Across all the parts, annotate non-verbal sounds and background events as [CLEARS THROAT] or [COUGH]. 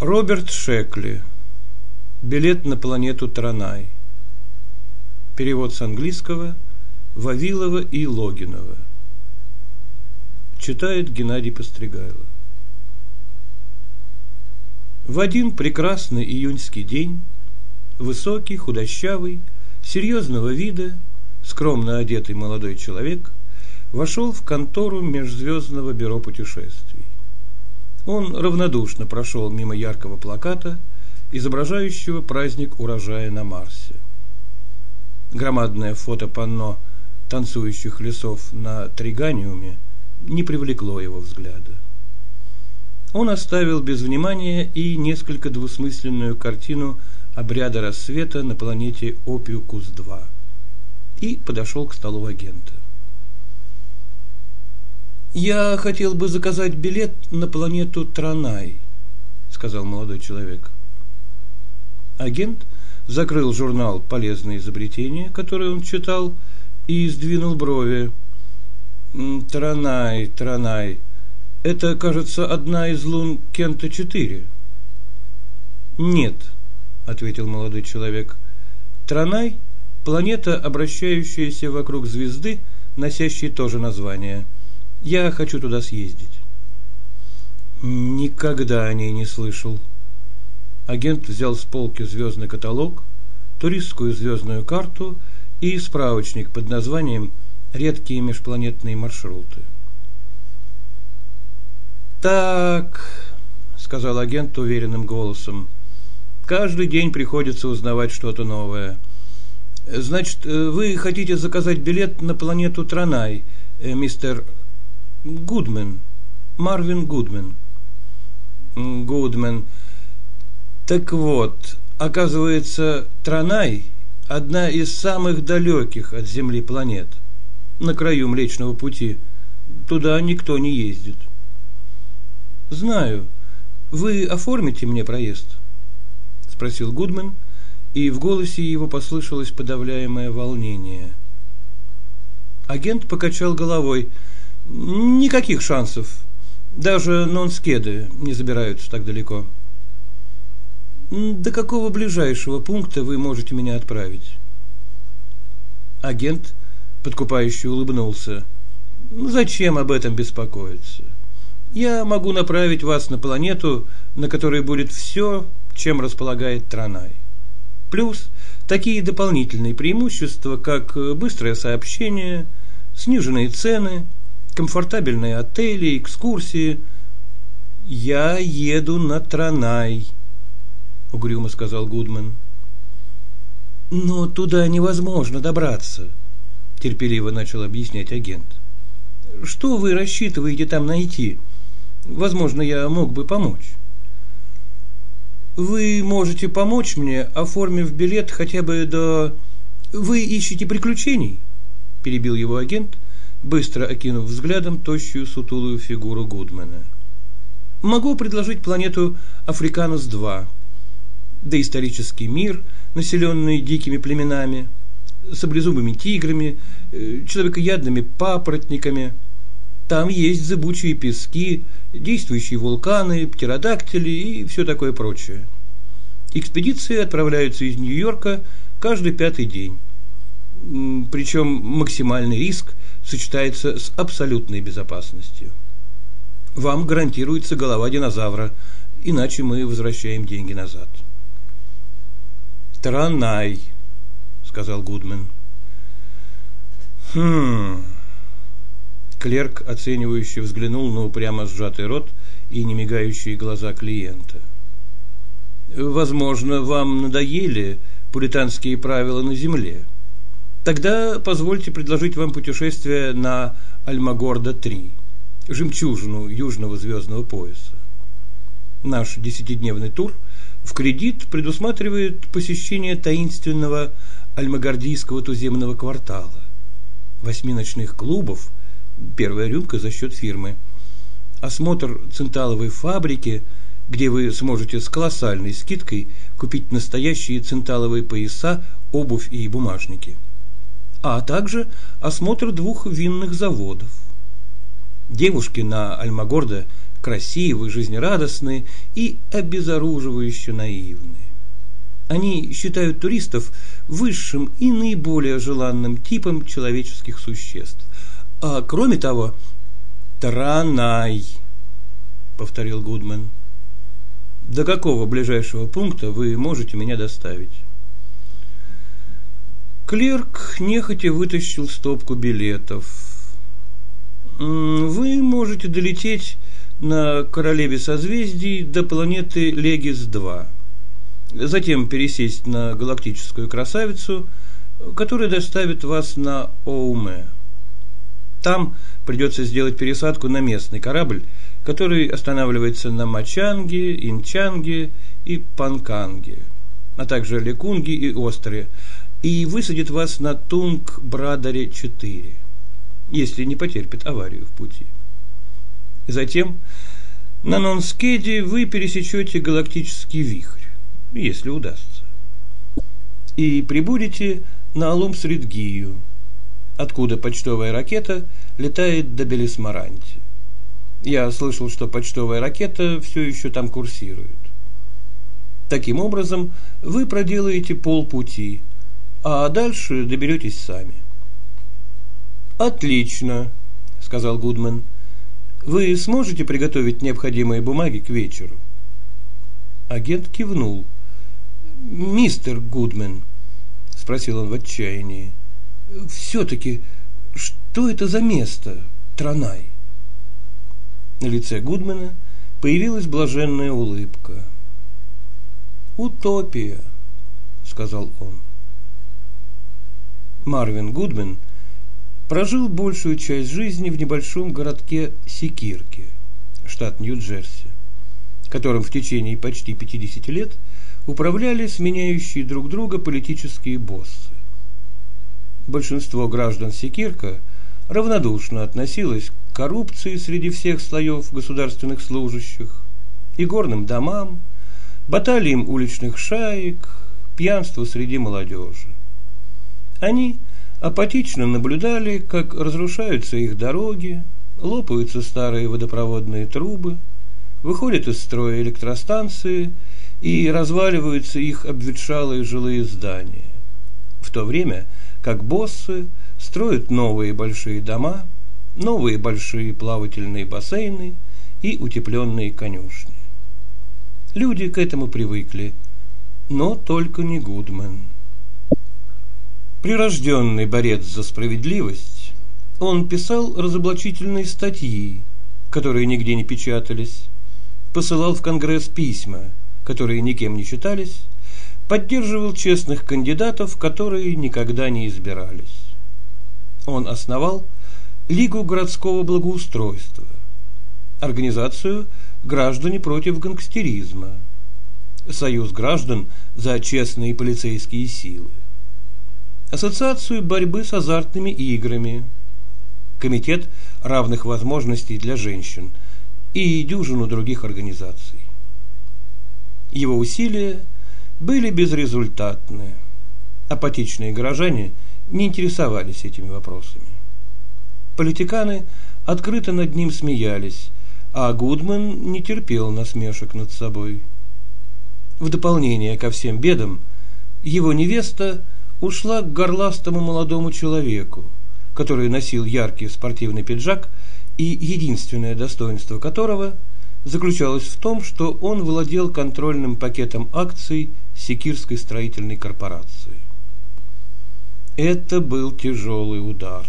Роберт Шекли. Билет на планету Таранай. Перевод с английского Вавилова и Логинова. Читает Геннадий Постригайло. В один прекрасный июньский день высокий, худощавый, серьезного вида, скромно одетый молодой человек вошел в контору Межзвездного бюро путешествий. Он равнодушно прошел мимо яркого плаката, изображающего праздник урожая на Марсе. Громадное фото-панно танцующих лесов на Триганиуме не привлекло его взгляда. Он оставил без внимания и несколько двусмысленную картину обряда рассвета на планете Опиукус-2 и подошел к столу агента. «Я хотел бы заказать билет на планету Транай», — сказал молодой человек. Агент закрыл журнал «Полезные изобретения», который он читал, и сдвинул брови. «Транай, Транай. Это, кажется, одна из лун Кента-4». «Нет», — ответил молодой человек. «Транай — планета, обращающаяся вокруг звезды, носящей то же название — я хочу туда съездить. Никогда о ней не слышал. Агент взял с полки звездный каталог, туристскую звездную карту и справочник под названием «Редкие межпланетные маршруты». «Так», — сказал агент уверенным голосом, — «каждый день приходится узнавать что-то новое. Значит, вы хотите заказать билет на планету Транай, э, мистер Гудмен. Марвин Гудмен. Гудмен. Так вот, оказывается, Транай – одна из самых далеких от Земли планет, на краю Млечного Пути. Туда никто не ездит. Знаю. Вы оформите мне проезд? Спросил Гудмен, и в голосе его послышалось подавляемое волнение. Агент покачал головой – Никаких шансов. Даже нонскеды не забираются так далеко. До какого ближайшего пункта вы можете меня отправить? Агент, подкупающе улыбнулся. Зачем об этом беспокоиться? Я могу направить вас на планету, на которой будет все, чем располагает Транай. Плюс такие дополнительные преимущества, как быстрое сообщение, сниженные цены – комфортабельные отели, экскурсии. Я еду на Транай, угрюмо сказал Гудман. Но туда невозможно добраться, терпеливо начал объяснять агент. Что вы рассчитываете там найти? Возможно, я мог бы помочь. Вы можете помочь мне, оформив билет хотя бы до... Вы ищете приключений? Перебил его агент быстро окинув взглядом тощую сутулую фигуру Гудмана. Могу предложить планету Африканус-2, доисторический мир, населенный дикими племенами, саблезубыми тиграми, э, человекоядными папоротниками. Там есть зыбучие пески, действующие вулканы, птеродактили и все такое прочее. Экспедиции отправляются из Нью-Йорка каждый пятый день. Причем максимальный риск сочетается с абсолютной безопасностью. Вам гарантируется голова динозавра, иначе мы возвращаем деньги назад. Таранай, сказал Гудмен. Хм. Клерк, оценивающе взглянул на упрямо сжатый рот и немигающие глаза клиента. Возможно, вам надоели пуританские правила на земле. Тогда позвольте предложить вам путешествие на Альмагорда-3, жемчужину южного звездного пояса. Наш десятидневный тур в кредит предусматривает посещение таинственного альмагордийского туземного квартала, восьми ночных клубов, первая рюмка за счет фирмы, осмотр центаловой фабрики, где вы сможете с колоссальной скидкой купить настоящие центаловые пояса, обувь и бумажники – а также осмотр двух винных заводов. Девушки на Альмагорде красивы, жизнерадостны и обезоруживающе наивны. Они считают туристов высшим и наиболее желанным типом человеческих существ. А кроме того, Таранай, повторил Гудман. До какого ближайшего пункта вы можете меня доставить? Клерк нехотя вытащил стопку билетов. Вы можете долететь на Королеве созвездий до планеты Легис-2. Затем пересесть на галактическую красавицу, которая доставит вас на Оуме. Там придется сделать пересадку на местный корабль, который останавливается на Мачанге, Инчанге и Панканге, а также Лекунге и Острове, и высадит вас на Тунг-Брадаре-4, если не потерпит аварию в пути. Затем на Нонскеде вы пересечете галактический вихрь, если удастся, и прибудете на Алум-Средгию, откуда почтовая ракета летает до Белисмаранти. Я слышал, что почтовая ракета все еще там курсирует. Таким образом, вы проделаете полпути, а дальше доберетесь сами. Отлично, сказал Гудман. Вы сможете приготовить необходимые бумаги к вечеру? Агент кивнул. Мистер Гудман, спросил он в отчаянии, все-таки, что это за место, Транай? На лице Гудмана появилась блаженная улыбка. «Утопия», — сказал он. Марвин Гудман прожил большую часть жизни в небольшом городке Секирки, штат Нью-Джерси, которым в течение почти 50 лет управляли сменяющие друг друга политические боссы. Большинство граждан Секирка равнодушно относилось коррупции среди всех слоев государственных служащих, и горным домам, баталиям уличных шаек, пьянству среди молодежи. Они апатично наблюдали, как разрушаются их дороги, лопаются старые водопроводные трубы, выходят из строя электростанции и разваливаются их обветшалые жилые здания, в то время как боссы строят новые большие дома – новые большие плавательные бассейны и утепленные конюшни. Люди к этому привыкли, но только не Гудман. Прирожденный борец за справедливость, он писал разоблачительные статьи, которые нигде не печатались, посылал в Конгресс письма, которые никем не читались, поддерживал честных кандидатов, которые никогда не избирались. Он основал Лигу городского благоустройства, организацию «Граждане против гангстеризма», Союз граждан за честные полицейские силы, Ассоциацию борьбы с азартными играми, Комитет равных возможностей для женщин и дюжину других организаций. Его усилия были безрезультатны. Апатичные горожане не интересовались этими вопросами. Политиканы открыто над ним смеялись, а Гудман не терпел насмешек над собой. В дополнение ко всем бедам, его невеста ушла к горластому молодому человеку, который носил яркий спортивный пиджак и единственное достоинство которого заключалось в том, что он владел контрольным пакетом акций Секирской строительной корпорации. Это был тяжелый удар.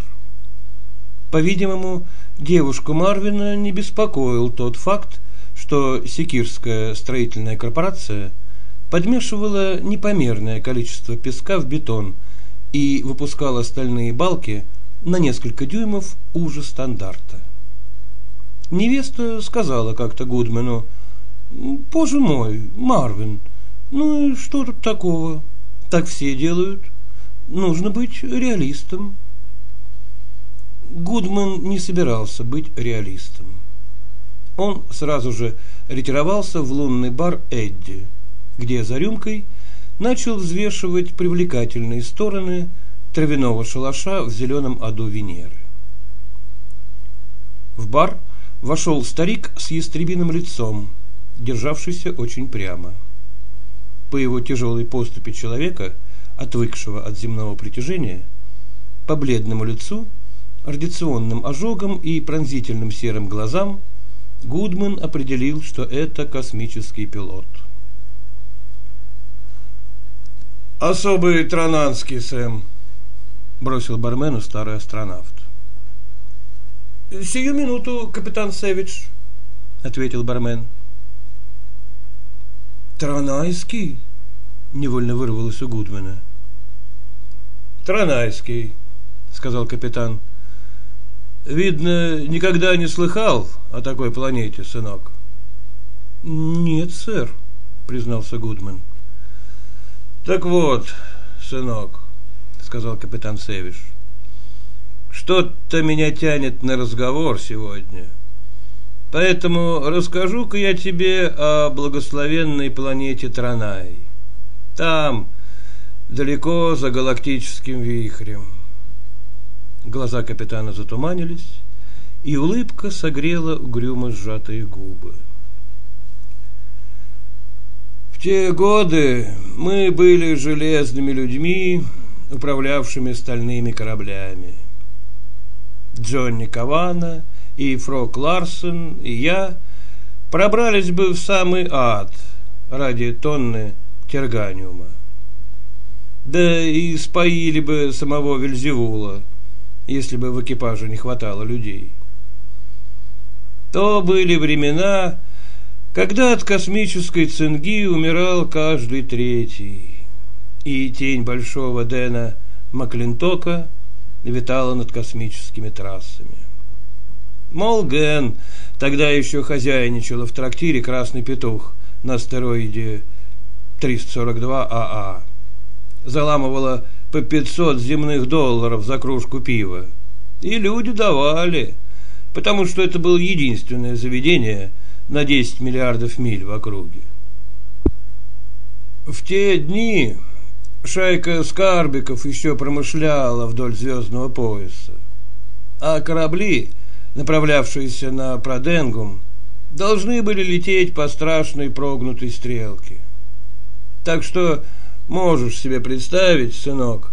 По-видимому, девушку Марвина не беспокоил тот факт, что Секирская строительная корпорация подмешивала непомерное количество песка в бетон и выпускала стальные балки на несколько дюймов уже стандарта. Невеста сказала как-то Гудмену, «Боже мой, Марвин, ну и что тут такого? Так все делают. Нужно быть реалистом». Гудман не собирался быть реалистом. Он сразу же ретировался в лунный бар Эдди, где за рюмкой начал взвешивать привлекательные стороны травяного шалаша в зеленом аду Венеры. В бар вошел старик с ястребиным лицом, державшийся очень прямо. По его тяжелой поступе человека, отвыкшего от земного притяжения, по бледному лицу, радиационным ожогам и пронзительным серым глазам Гудман определил, что это космический пилот. «Особый трананский, Сэм», – бросил бармену старый астронавт. «Сию минуту, капитан Сэвидж», — ответил бармен. «Транайский?» — невольно вырвалось у Гудмана. «Транайский», — сказал капитан. «Видно, никогда не слыхал о такой планете, сынок». «Нет, сэр», — признался Гудман. «Так вот, сынок», — сказал капитан Сэвидж, что-то меня тянет на разговор сегодня. Поэтому расскажу-ка я тебе о благословенной планете Транай. Там, далеко за галактическим вихрем. Глаза капитана затуманились, и улыбка согрела угрюмо сжатые губы. Те годы мы были железными людьми, управлявшими стальными кораблями. Джонни Кавана и Фрок Ларсон и я пробрались бы в самый ад ради тонны терганиума. Да и споили бы самого Вельзевула, если бы в экипаже не хватало людей. То были времена, когда от космической цинги умирал каждый третий, и тень большого Дэна Маклинтока – витала над космическими трассами. Молген тогда еще хозяйничала в трактире «Красный петух» на астероиде 342 АА. Заламывала по 500 земных долларов за кружку пива. И люди давали, потому что это было единственное заведение на 10 миллиардов миль в округе. В те дни Шайка скарбиков еще промышляла вдоль звездного пояса, а корабли, направлявшиеся на Проденгум, должны были лететь по страшной прогнутой стрелке. Так что можешь себе представить, сынок,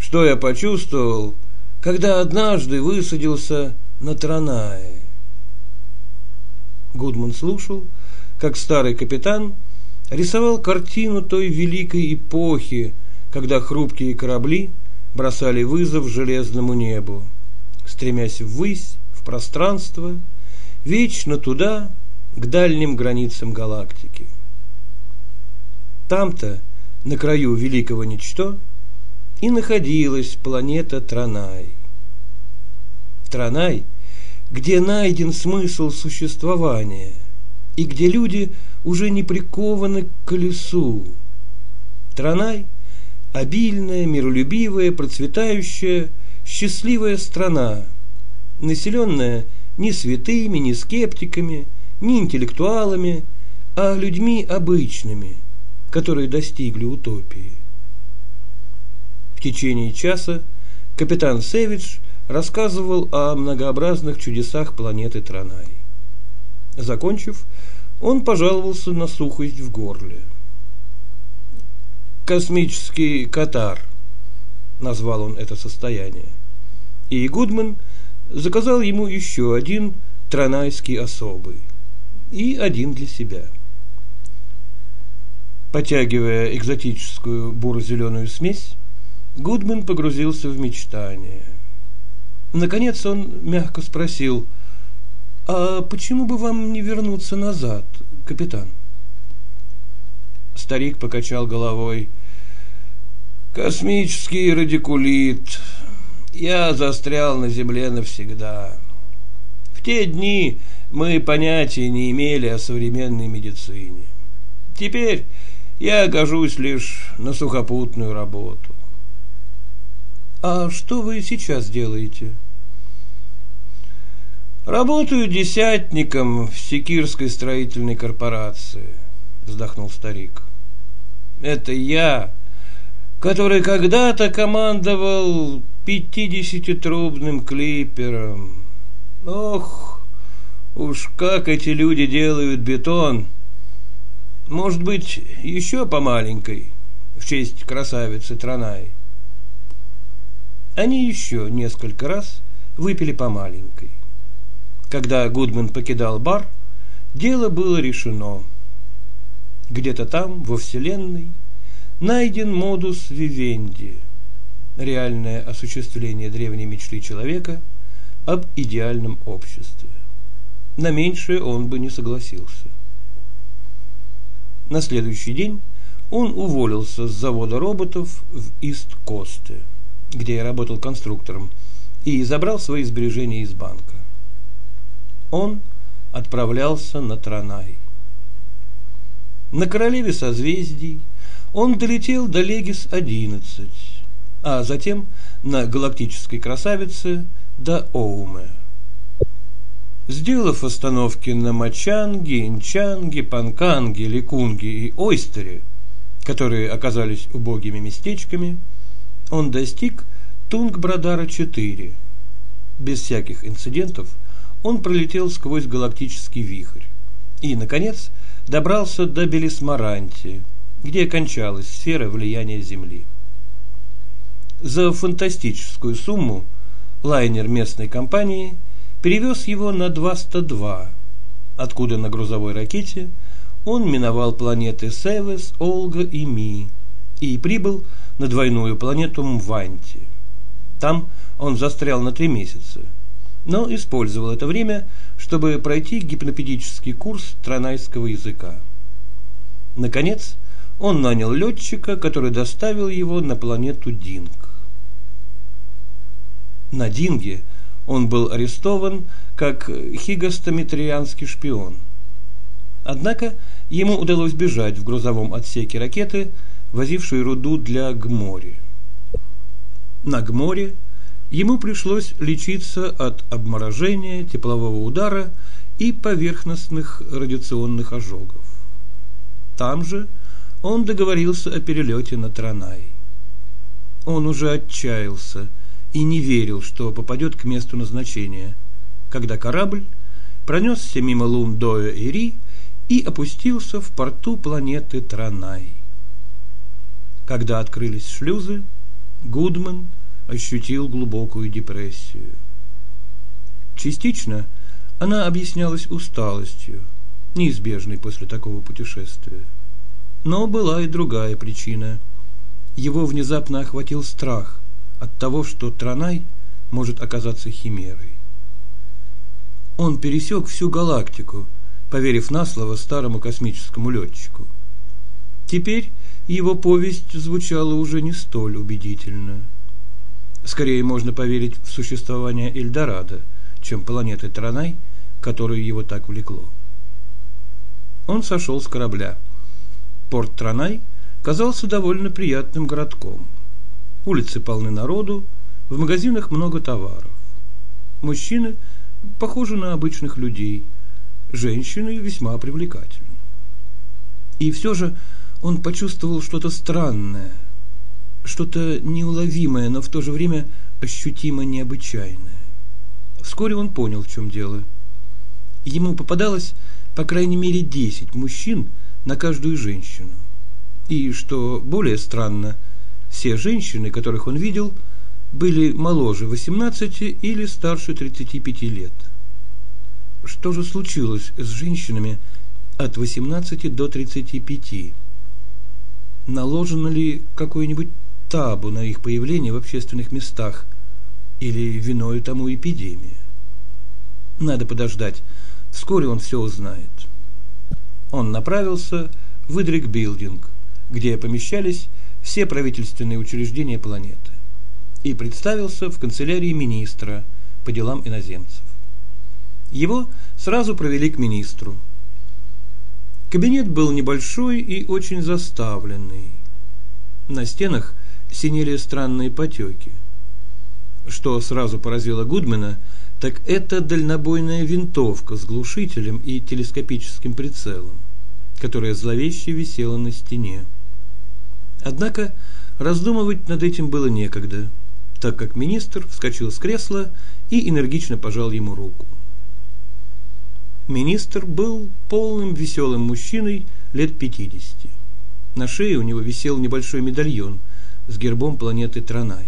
что я почувствовал, когда однажды высадился на Транае. Гудман слушал, как старый капитан рисовал картину той великой эпохи, когда хрупкие корабли бросали вызов железному небу, стремясь ввысь, в пространство, вечно туда, к дальним границам галактики. Там-то, на краю великого ничто, и находилась планета Транай. Транай, где найден смысл существования, и где люди – уже не прикованы к колесу. Транай – обильная, миролюбивая, процветающая, счастливая страна, населенная не святыми, не скептиками, не интеллектуалами, а людьми обычными, которые достигли утопии. В течение часа капитан Севич рассказывал о многообразных чудесах планеты Транай. Закончив, он пожаловался на сухость в горле. «Космический катар», — назвал он это состояние. И Гудман заказал ему еще один транайский особый и один для себя. Потягивая экзотическую буро-зеленую смесь, Гудман погрузился в мечтание. Наконец он мягко спросил — а почему бы вам не вернуться назад, капитан? Старик покачал головой. Космический радикулит. Я застрял на земле навсегда. В те дни мы понятия не имели о современной медицине. Теперь я гожусь лишь на сухопутную работу. А что вы сейчас делаете? Работаю десятником в Секирской строительной корпорации, вздохнул старик. Это я, который когда-то командовал пятидесятитрубным клипером. Ох, Уж как эти люди делают бетон. Может быть, еще по маленькой, в честь красавицы Транай. Они еще несколько раз выпили по маленькой. Когда Гудман покидал бар, дело было решено. Где-то там, во Вселенной, найден модус вивенди, реальное осуществление древней мечты человека об идеальном обществе. На меньшее он бы не согласился. На следующий день он уволился с завода роботов в Ист-Косте, где я работал конструктором, и забрал свои сбережения из банка. Он отправлялся на Транай. На королеве созвездий он долетел до Легис-11, а затем на галактической красавице до Оуме. Сделав остановки на Мачанге, Инчанге, Панканге, Ликунге и Ойстере, которые оказались убогими местечками, он достиг Тунгбрадара-4. Без всяких инцидентов он пролетел сквозь галактический вихрь и, наконец, добрался до Белисмаранти, где кончалась сфера влияния Земли. За фантастическую сумму лайнер местной компании перевез его на 202, откуда на грузовой ракете он миновал планеты Севес, Олга и Ми и прибыл на двойную планету Мванти. Там он застрял на три месяца, но использовал это время, чтобы пройти гипнопедический курс транайского языка. Наконец, он нанял летчика, который доставил его на планету Динг. На Динге он был арестован как хигостометрианский шпион. Однако ему удалось бежать в грузовом отсеке ракеты, возившей руду для Гмори. На Гморе ему пришлось лечиться от обморожения, теплового удара и поверхностных радиационных ожогов. Там же он договорился о перелете на Транай. Он уже отчаялся и не верил, что попадет к месту назначения, когда корабль пронесся мимо лун Доя и Ри и опустился в порту планеты Транай. Когда открылись шлюзы, Гудман ощутил глубокую депрессию. Частично она объяснялась усталостью, неизбежной после такого путешествия. Но была и другая причина. Его внезапно охватил страх от того, что Транай может оказаться химерой. Он пересек всю галактику, поверив на слово старому космическому летчику. Теперь его повесть звучала уже не столь убедительно. Скорее можно поверить в существование Эльдорадо, чем планеты Транай, которую его так влекло. Он сошел с корабля. Порт Транай казался довольно приятным городком. Улицы полны народу, в магазинах много товаров. Мужчины похожи на обычных людей, женщины весьма привлекательны. И все же он почувствовал что-то странное, что-то неуловимое, но в то же время ощутимо необычайное. Вскоре он понял, в чем дело. Ему попадалось по крайней мере десять мужчин на каждую женщину. И, что более странно, все женщины, которых он видел, были моложе 18 или старше 35 лет. Что же случилось с женщинами от 18 до 35? Наложено ли какое-нибудь табу на их появление в общественных местах или виною тому эпидемия? Надо подождать, вскоре он все узнает. Он направился в Идрик Билдинг, где помещались все правительственные учреждения планеты, и представился в канцелярии министра по делам иноземцев. Его сразу провели к министру. Кабинет был небольшой и очень заставленный. На стенах синели странные потеки. Что сразу поразило Гудмена, так это дальнобойная винтовка с глушителем и телескопическим прицелом, которая зловеще висела на стене. Однако раздумывать над этим было некогда, так как министр вскочил с кресла и энергично пожал ему руку. Министр был полным веселым мужчиной лет пятидесяти. На шее у него висел небольшой медальон с гербом планеты Транай.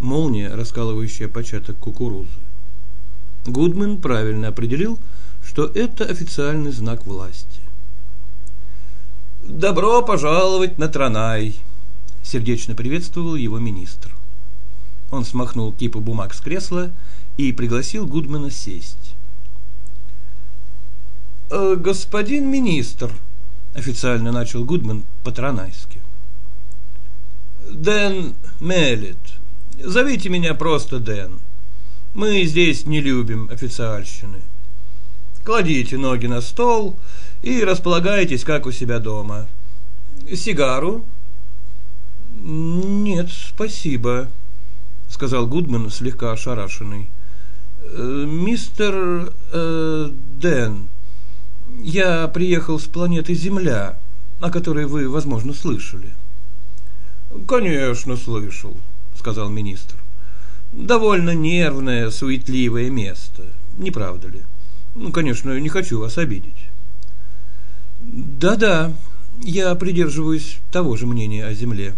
Молния, раскалывающая початок кукурузы. Гудман правильно определил, что это официальный знак власти. «Добро пожаловать на Транай!» – сердечно приветствовал его министр. Он смахнул кипу бумаг с кресла и пригласил Гудмана сесть. «Э, «Господин министр», – официально начал Гудман по-транайски. «Дэн Меллет. Зовите меня просто Дэн. Мы здесь не любим официальщины. Кладите ноги на стол и располагайтесь, как у себя дома. Сигару? Нет, спасибо, сказал Гудман, слегка ошарашенный. «Э, мистер э, Дэн, я приехал с планеты Земля, о которой вы, возможно, слышали. Конечно, слышал, сказал министр. Довольно нервное, суетливое место, не правда ли? Ну, конечно, не хочу вас обидеть. Да-да, я придерживаюсь того же мнения о Земле.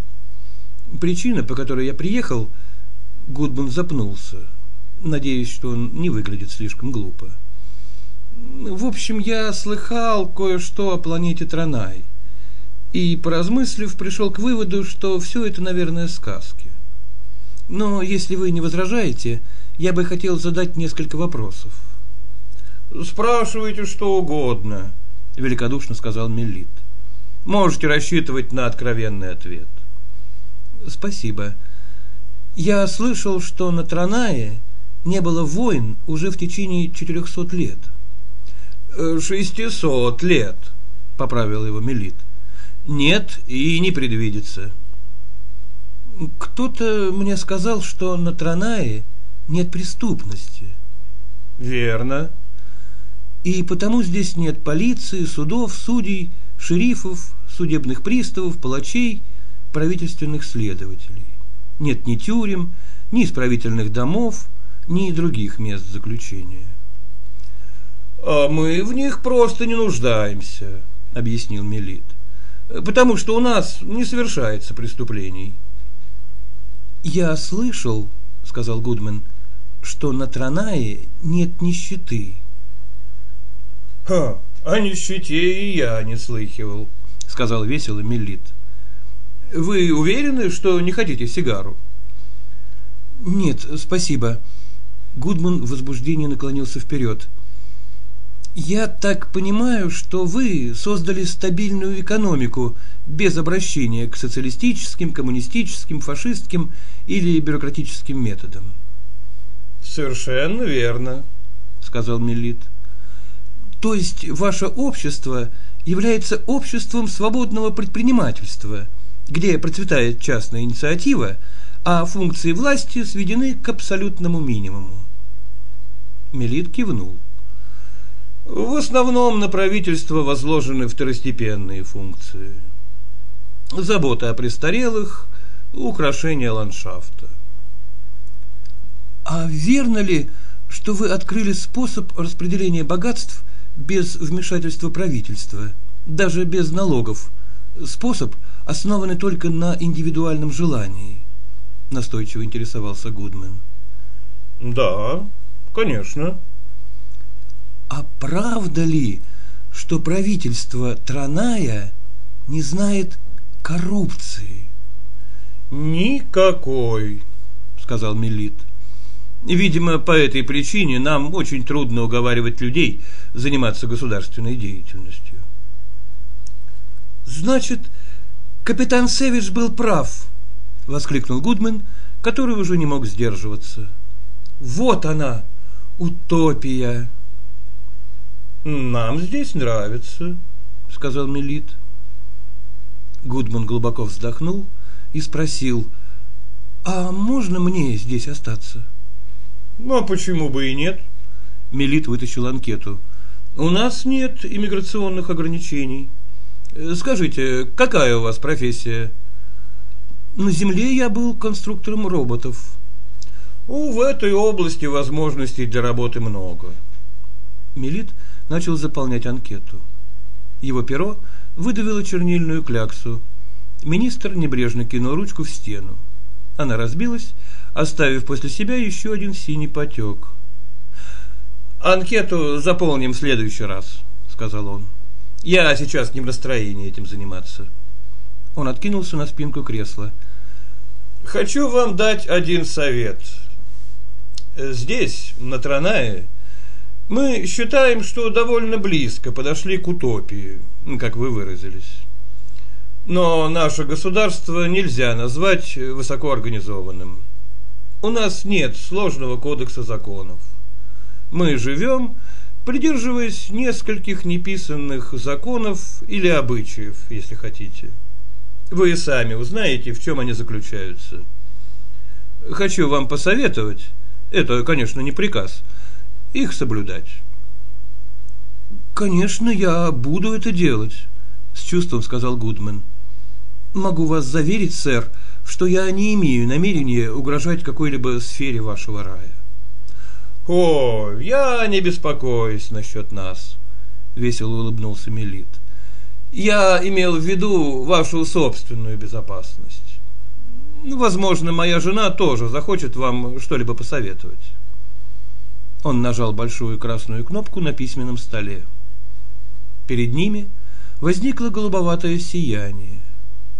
Причина, по которой я приехал, Гудман запнулся, надеясь, что он не выглядит слишком глупо. В общем, я слыхал кое-что о планете Транай, и, поразмыслив, пришел к выводу, что все это, наверное, сказки. Но, если вы не возражаете, я бы хотел задать несколько вопросов. Спрашивайте что угодно, великодушно сказал Мелит. Можете рассчитывать на откровенный ответ. Спасибо. Я слышал, что на Транае не было войн уже в течение четырехсот лет. Шестисот лет, поправил его Мелит. Нет и не предвидится. Кто-то мне сказал, что на Транае нет преступности. Верно. И потому здесь нет полиции, судов, судей, шерифов, судебных приставов, палачей, правительственных следователей. Нет ни тюрем, ни исправительных домов, ни других мест заключения. А мы в них просто не нуждаемся, объяснил Мелит. Потому что у нас не совершается преступлений. Я слышал, сказал Гудман, что на Транае нет нищеты. Ха, о нищете и я не слыхивал, сказал весело Мелит. Вы уверены, что не хотите сигару? Нет, спасибо. Гудман в возбуждении наклонился вперед. Я так понимаю, что вы создали стабильную экономику без обращения к социалистическим, коммунистическим, фашистским или бюрократическим методам. Совершенно верно, сказал Мелит. То есть ваше общество является обществом свободного предпринимательства, где процветает частная инициатива, а функции власти сведены к абсолютному минимуму. Мелит кивнул. В основном на правительство возложены второстепенные функции. Забота о престарелых, украшение ландшафта. А верно ли, что вы открыли способ распределения богатств без вмешательства правительства, даже без налогов, способ, основанный только на индивидуальном желании? Настойчиво интересовался Гудман. Да, конечно. А правда ли, что правительство Траная не знает коррупции? Никакой, сказал Мелит. Видимо, по этой причине нам очень трудно уговаривать людей заниматься государственной деятельностью. Значит, капитан Севич был прав, воскликнул Гудман, который уже не мог сдерживаться. Вот она, утопия. Нам здесь нравится, сказал Мелит. Гудман глубоко вздохнул и спросил: "А можно мне здесь остаться?" "Ну а почему бы и нет?" Мелит вытащил анкету. "У нас нет иммиграционных ограничений. Скажите, какая у вас профессия?" На земле я был конструктором роботов. У в этой области возможностей для работы много. Мелит начал заполнять анкету. Его перо выдавило чернильную кляксу. Министр небрежно кинул ручку в стену. Она разбилась, оставив после себя еще один синий потек. «Анкету заполним в следующий раз», — сказал он. «Я сейчас не в настроении этим заниматься». Он откинулся на спинку кресла. «Хочу вам дать один совет. Здесь, на Транае, мы считаем, что довольно близко подошли к утопии, как вы выразились. Но наше государство нельзя назвать высокоорганизованным. У нас нет сложного кодекса законов. Мы живем, придерживаясь нескольких неписанных законов или обычаев, если хотите. Вы сами узнаете, в чем они заключаются. Хочу вам посоветовать, это, конечно, не приказ, их соблюдать. Конечно, я буду это делать, с чувством сказал Гудман. Могу вас заверить, сэр, что я не имею намерения угрожать какой-либо сфере вашего рая. О, я не беспокоюсь насчет нас, весело улыбнулся Мелит. Я имел в виду вашу собственную безопасность. Возможно, моя жена тоже захочет вам что-либо посоветовать. Он нажал большую красную кнопку на письменном столе. Перед ними возникло голубоватое сияние.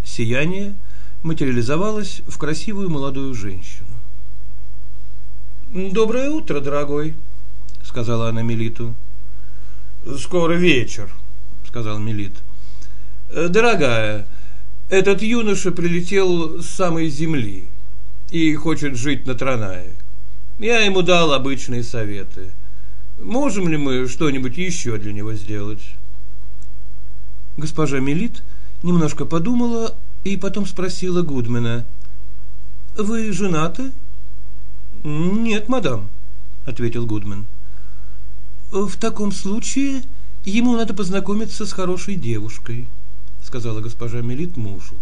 Сияние материализовалось в красивую молодую женщину. «Доброе утро, дорогой», — сказала она Мелиту. «Скоро вечер», — сказал Мелит. Дорогая, этот юноша прилетел с самой земли и хочет жить на Транае. Я ему дал обычные советы. Можем ли мы что-нибудь еще для него сделать? Госпожа Мелит немножко подумала и потом спросила Гудмена. «Вы женаты?» «Нет, мадам», — ответил Гудмен. «В таком случае ему надо познакомиться с хорошей девушкой», сказала госпожа Мелит мужу.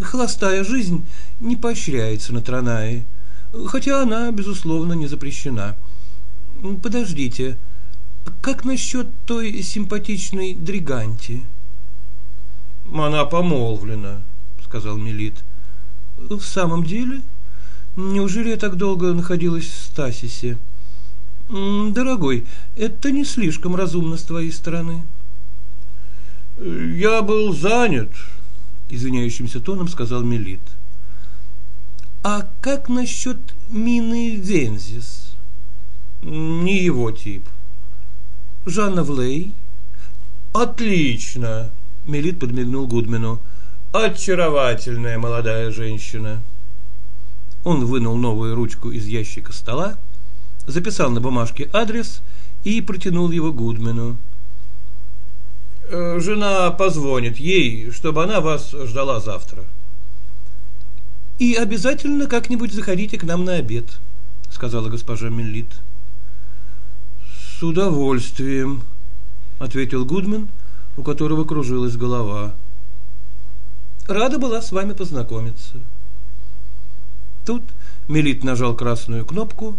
Холостая жизнь не поощряется на Транае, хотя она, безусловно, не запрещена. Подождите, как насчет той симпатичной Дриганти? Она помолвлена, сказал Мелит. В самом деле? Неужели я так долго находилась в Стасисе? Дорогой, это не слишком разумно с твоей стороны. Я был занят, извиняющимся тоном сказал Мелит. А как насчет Мины Вензис? Не его тип. Жанна Влей? Отлично, Мелит подмигнул Гудмену. Очаровательная молодая женщина. Он вынул новую ручку из ящика стола, записал на бумажке адрес и протянул его Гудмену. Э, жена позвонит ей, чтобы она вас ждала завтра. И обязательно как-нибудь заходите к нам на обед, сказала госпожа Меллит. С удовольствием, ответил Гудман, у которого кружилась голова. Рада была с вами познакомиться. Тут Мелит нажал красную кнопку,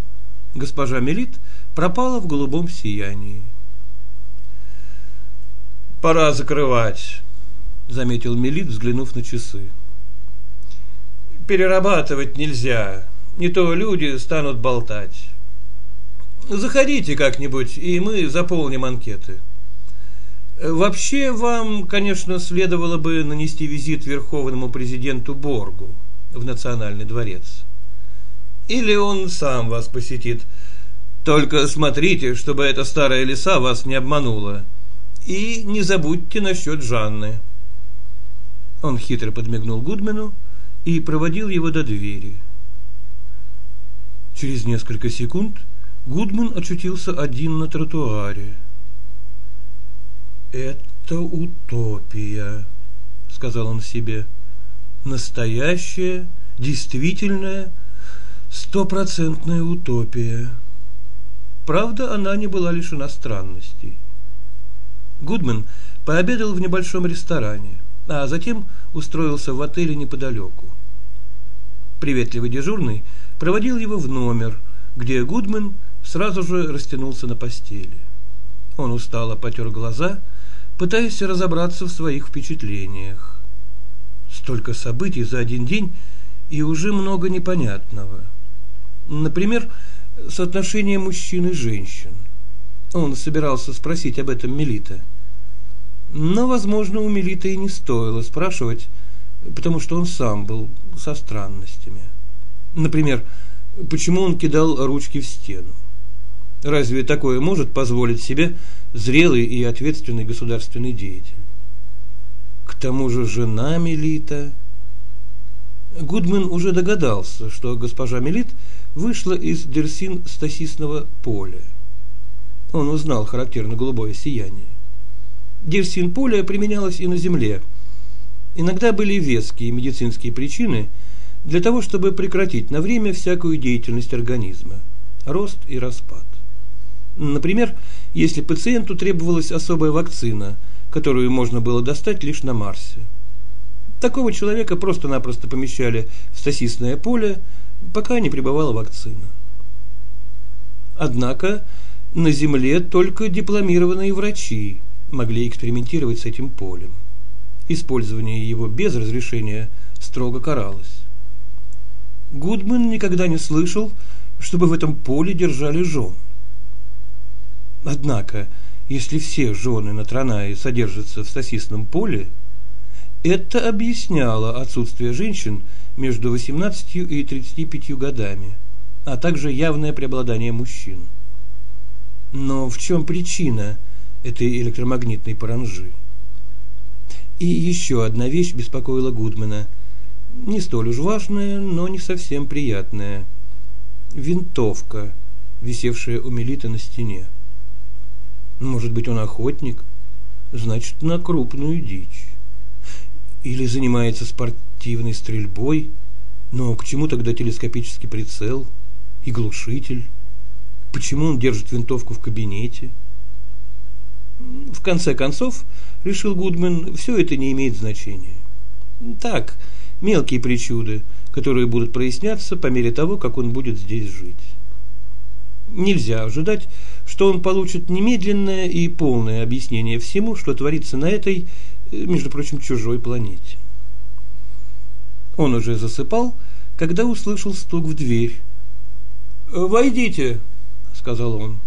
госпожа Мелит пропала в голубом сиянии. Пора закрывать, заметил Мелит, взглянув на часы. Перерабатывать нельзя, не то люди станут болтать. Заходите как-нибудь, и мы заполним анкеты. Вообще вам, конечно, следовало бы нанести визит верховному президенту Боргу в Национальный дворец. Или он сам вас посетит. Только смотрите, чтобы эта старая лиса вас не обманула. И не забудьте насчет Жанны. Он хитро подмигнул Гудмену и проводил его до двери. Через несколько секунд Гудман очутился один на тротуаре. «Это утопия», — сказал он себе. «Настоящая, действительная, стопроцентная утопия». Правда, она не была лишена странностей. Гудман пообедал в небольшом ресторане, а затем устроился в отеле неподалеку. Приветливый дежурный проводил его в номер, где Гудман сразу же растянулся на постели. Он устало потер глаза, пытаясь разобраться в своих впечатлениях. Столько событий за один день и уже много непонятного. Например, соотношение мужчин и женщин. Он собирался спросить об этом Мелита. Но, возможно, у Мелита и не стоило спрашивать, потому что он сам был со странностями. Например, почему он кидал ручки в стену? Разве такое может позволить себе зрелый и ответственный государственный деятель? К тому же жена Мелита... Гудман уже догадался, что госпожа Мелит вышла из дерсин-стасисного поля. Он узнал характерно голубое сияние. Дерсин-поле применялось и на Земле. Иногда были веские медицинские причины для того, чтобы прекратить на время всякую деятельность организма, рост и распад. Например, если пациенту требовалась особая вакцина, которую можно было достать лишь на Марсе. Такого человека просто-напросто помещали в стасисное поле, пока не прибывала вакцина. Однако на Земле только дипломированные врачи могли экспериментировать с этим полем. Использование его без разрешения строго каралось. Гудман никогда не слышал, чтобы в этом поле держали жен. Однако, если все жены на Транае содержатся в стасисном поле, это объясняло отсутствие женщин между 18 и 35 годами, а также явное преобладание мужчин. Но в чем причина этой электромагнитной паранжи? И еще одна вещь беспокоила Гудмана, не столь уж важная, но не совсем приятная. Винтовка, висевшая у Мелита на стене. Может быть, он охотник? Значит, на крупную дичь. Или занимается спортивной стрельбой? Но к чему тогда телескопический прицел и глушитель? Почему он держит винтовку в кабинете? В конце концов, решил Гудман, все это не имеет значения. Так, мелкие причуды, которые будут проясняться по мере того, как он будет здесь жить. Нельзя ожидать, что он получит немедленное и полное объяснение всему, что творится на этой, между прочим, чужой планете. Он уже засыпал, когда услышал стук в дверь. «Войдите», — сказал он.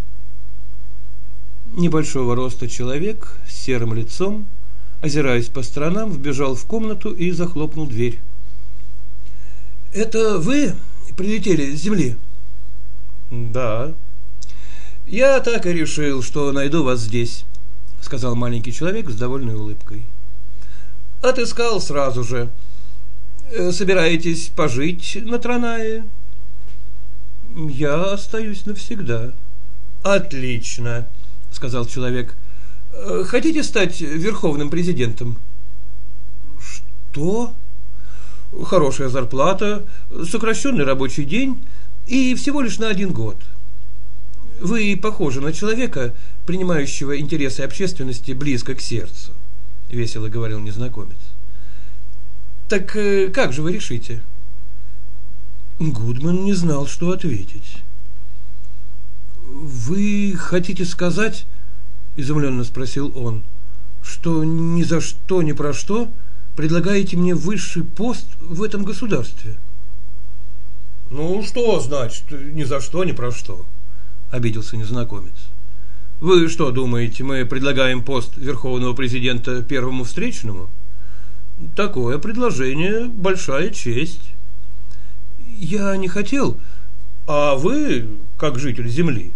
Небольшого роста человек с серым лицом, озираясь по сторонам, вбежал в комнату и захлопнул дверь. «Это вы прилетели с земли?» «Да», «Я так и решил, что найду вас здесь», — сказал маленький человек с довольной улыбкой. «Отыскал сразу же. Э, собираетесь пожить на Транае?» «Я остаюсь навсегда». «Отлично», — сказал человек. «Э, «Хотите стать верховным президентом?» «Что?» «Хорошая зарплата, сокращенный рабочий день и всего лишь на один год». Вы похожи на человека, принимающего интересы общественности близко к сердцу, весело говорил незнакомец. Так э, как же вы решите? Гудман не знал, что ответить. Вы хотите сказать, изумленно спросил он, что ни за что, ни про что предлагаете мне высший пост в этом государстве? Ну, что значит ни за что, ни про что? – обиделся незнакомец. «Вы что думаете, мы предлагаем пост верховного президента первому встречному? Такое предложение – большая честь». «Я не хотел, а вы, как житель Земли,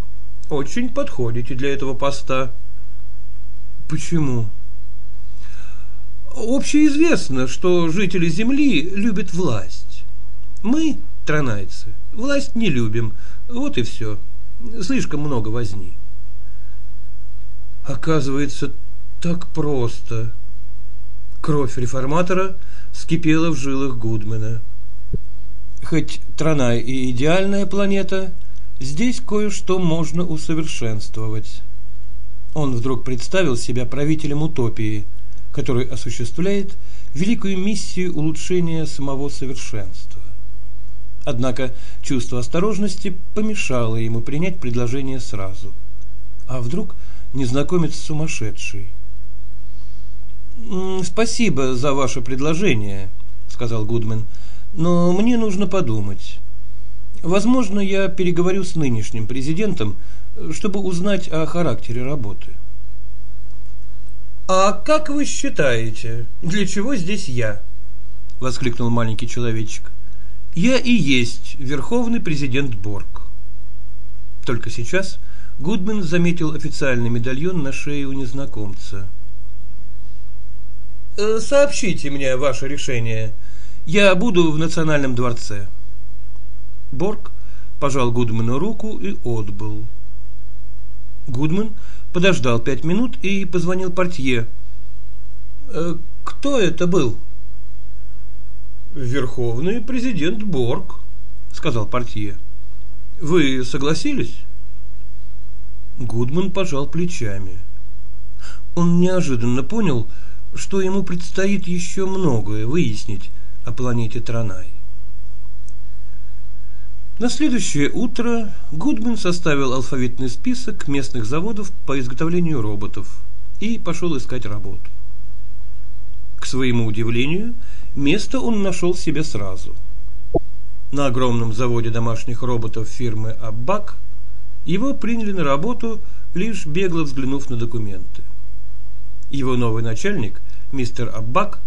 очень подходите для этого поста». «Почему?» Общеизвестно, что жители Земли любят власть. Мы, тронайцы, власть не любим. Вот и все. Слишком много возни. Оказывается, так просто. Кровь реформатора скипела в жилах Гудмена. Хоть Транай и идеальная планета, здесь кое-что можно усовершенствовать. Он вдруг представил себя правителем утопии, который осуществляет великую миссию улучшения самого совершенства. Однако чувство осторожности помешало ему принять предложение сразу. А вдруг незнакомец сумасшедший? «Спасибо за ваше предложение», — сказал Гудмен, — «но мне нужно подумать. Возможно, я переговорю с нынешним президентом, чтобы узнать о характере работы». «А как вы считаете, для чего здесь я?» — воскликнул маленький человечек. «Я и есть верховный президент Борг». Только сейчас Гудмен заметил официальный медальон на шее у незнакомца — Э, сообщите мне ваше решение. Я буду в Национальном дворце. Борг пожал Гудману руку и отбыл. Гудман подождал пять минут и позвонил портье. «Э, «Кто это был?» «Верховный президент Борг», — сказал портье. «Вы согласились?» Гудман пожал плечами. Он неожиданно понял, что ему предстоит еще многое выяснить о планете Транай. На следующее утро Гудман составил алфавитный список местных заводов по изготовлению роботов и пошел искать работу. К своему удивлению, место он нашел себе сразу. На огромном заводе домашних роботов фирмы Аббак его приняли на работу, лишь бегло взглянув на документы. Его новый начальник, мистер Аббак,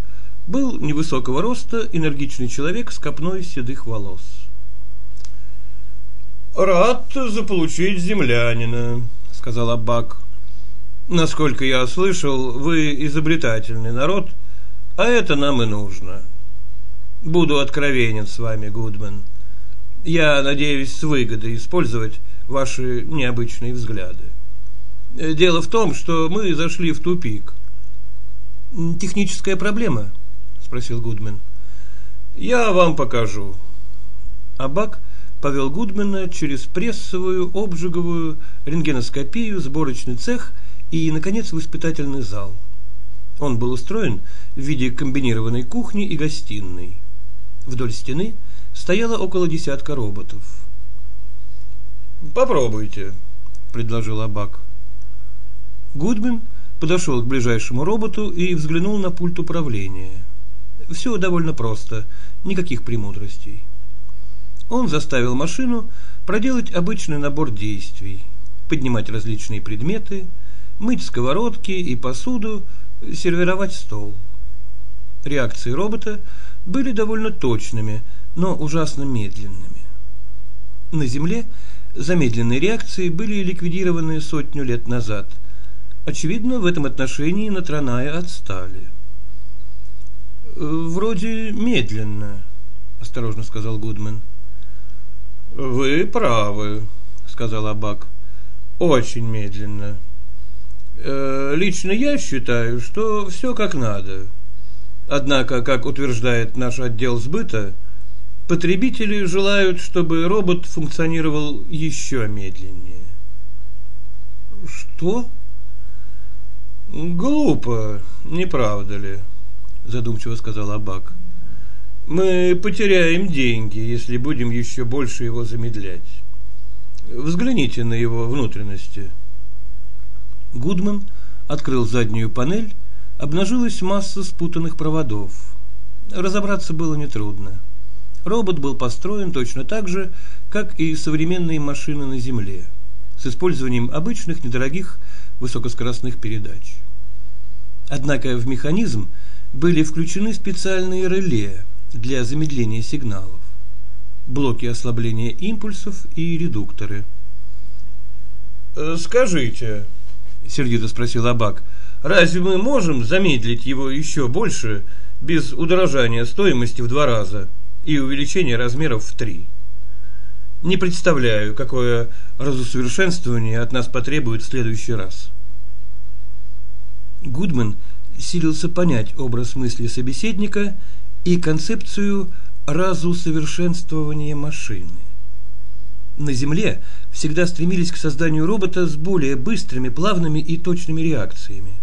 был невысокого роста, энергичный человек с копной седых волос. «Рад заполучить землянина», — сказал Аббак. «Насколько я слышал, вы изобретательный народ, а это нам и нужно. Буду откровенен с вами, Гудман. Я надеюсь с выгодой использовать ваши необычные взгляды. Дело в том, что мы зашли в тупик. Техническая проблема? Спросил Гудмен. Я вам покажу. Абак повел Гудмена через прессовую, обжиговую, рентгеноскопию, сборочный цех и, наконец, в испытательный зал. Он был устроен в виде комбинированной кухни и гостиной. Вдоль стены стояло около десятка роботов. «Попробуйте», — предложил Абак. Гудмен подошел к ближайшему роботу и взглянул на пульт управления. Все довольно просто, никаких премудростей. Он заставил машину проделать обычный набор действий, поднимать различные предметы, мыть сковородки и посуду, сервировать стол. Реакции робота были довольно точными, но ужасно медленными. На Земле замедленные реакции были ликвидированы сотню лет назад – Очевидно, в этом отношении Натраная отстали. «Вроде медленно», – осторожно сказал Гудмен. «Вы правы», – сказал Абак. «Очень медленно. Э, лично я считаю, что все как надо. Однако, как утверждает наш отдел сбыта, потребители желают, чтобы робот функционировал еще медленнее». «Что?» Глупо, не правда ли? Задумчиво сказал Абак. Мы потеряем деньги, если будем еще больше его замедлять. Взгляните на его внутренности. Гудман открыл заднюю панель, обнажилась масса спутанных проводов. Разобраться было нетрудно. Робот был построен точно так же, как и современные машины на Земле, с использованием обычных недорогих высокоскоростных передач. Однако в механизм были включены специальные реле для замедления сигналов, блоки ослабления импульсов и редукторы. «Э, «Скажите», — сердито спросил Абак, — «разве мы можем замедлить его еще больше без удорожания стоимости в два раза и увеличения размеров в три?» Не представляю, какое разусовершенствование от нас потребует в следующий раз. Гудман силился понять образ мысли собеседника и концепцию разусовершенствования машины. На Земле всегда стремились к созданию робота с более быстрыми, плавными и точными реакциями.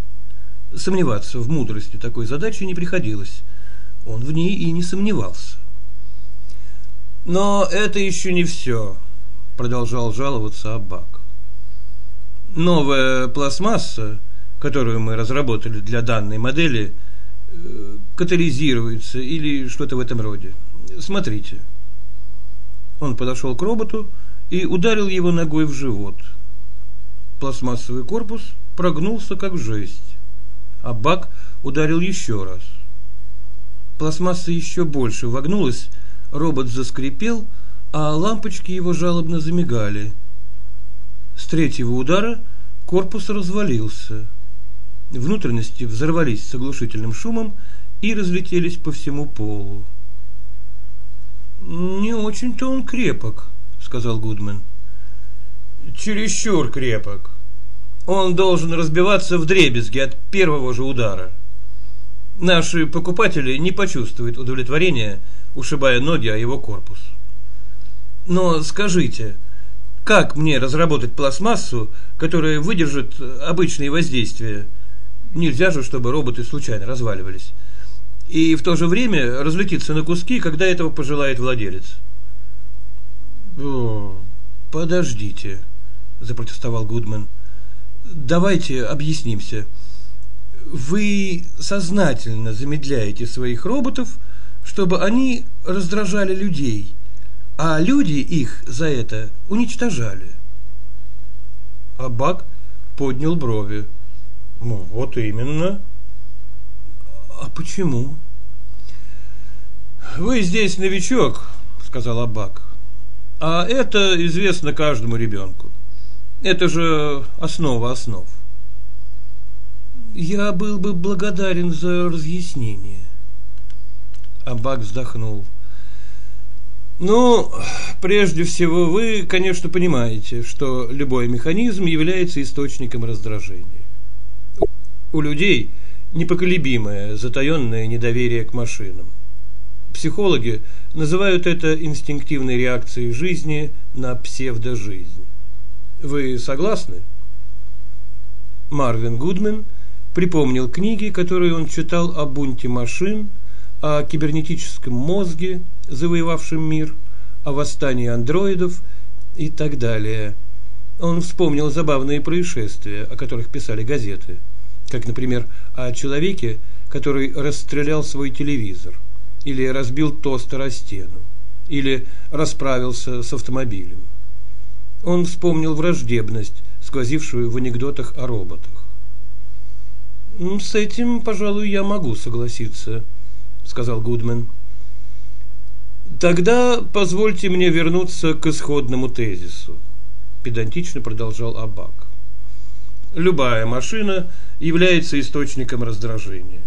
Сомневаться в мудрости такой задачи не приходилось. Он в ней и не сомневался. Но это еще не все, продолжал жаловаться Аббак. Новая пластмасса, которую мы разработали для данной модели, э, катализируется или что-то в этом роде. Смотрите. Он подошел к роботу и ударил его ногой в живот. Пластмассовый корпус прогнулся как жесть, а Бак ударил еще раз. Пластмасса еще больше вогнулась, робот заскрипел, а лампочки его жалобно замигали. С третьего удара корпус развалился. Внутренности взорвались с оглушительным шумом и разлетелись по всему полу. «Не очень-то он крепок», — сказал Гудман. «Чересчур крепок. Он должен разбиваться в дребезги от первого же удара. Наши покупатели не почувствуют удовлетворения, ушибая ноги о его корпус. Но скажите, как мне разработать пластмассу, которая выдержит обычные воздействия? Нельзя же, чтобы роботы случайно разваливались и в то же время разлетится на куски, когда этого пожелает владелец. О, подождите, запротестовал Гудман. Давайте объяснимся. Вы сознательно замедляете своих роботов, чтобы они раздражали людей, а люди их за это уничтожали. Абак поднял брови. Ну, вот именно. А почему? Вы здесь новичок, сказал Абак. А это известно каждому ребенку. Это же основа основ. Я был бы благодарен за разъяснение. Абак вздохнул. Ну, прежде всего, вы, конечно, понимаете, что любой механизм является источником раздражения. У людей непоколебимое, затаенное недоверие к машинам. Психологи называют это инстинктивной реакцией жизни на псевдожизнь. Вы согласны? Марвин Гудмен припомнил книги, которые он читал о бунте машин, о кибернетическом мозге, завоевавшем мир, о восстании андроидов и так далее. Он вспомнил забавные происшествия, о которых писали газеты – как, например, о человеке, который расстрелял свой телевизор, или разбил тостер о стену, или расправился с автомобилем. Он вспомнил враждебность, сквозившую в анекдотах о роботах. «С этим, пожалуй, я могу согласиться», — сказал Гудмен. «Тогда позвольте мне вернуться к исходному тезису», — педантично продолжал Абак. «Любая машина — является источником раздражения.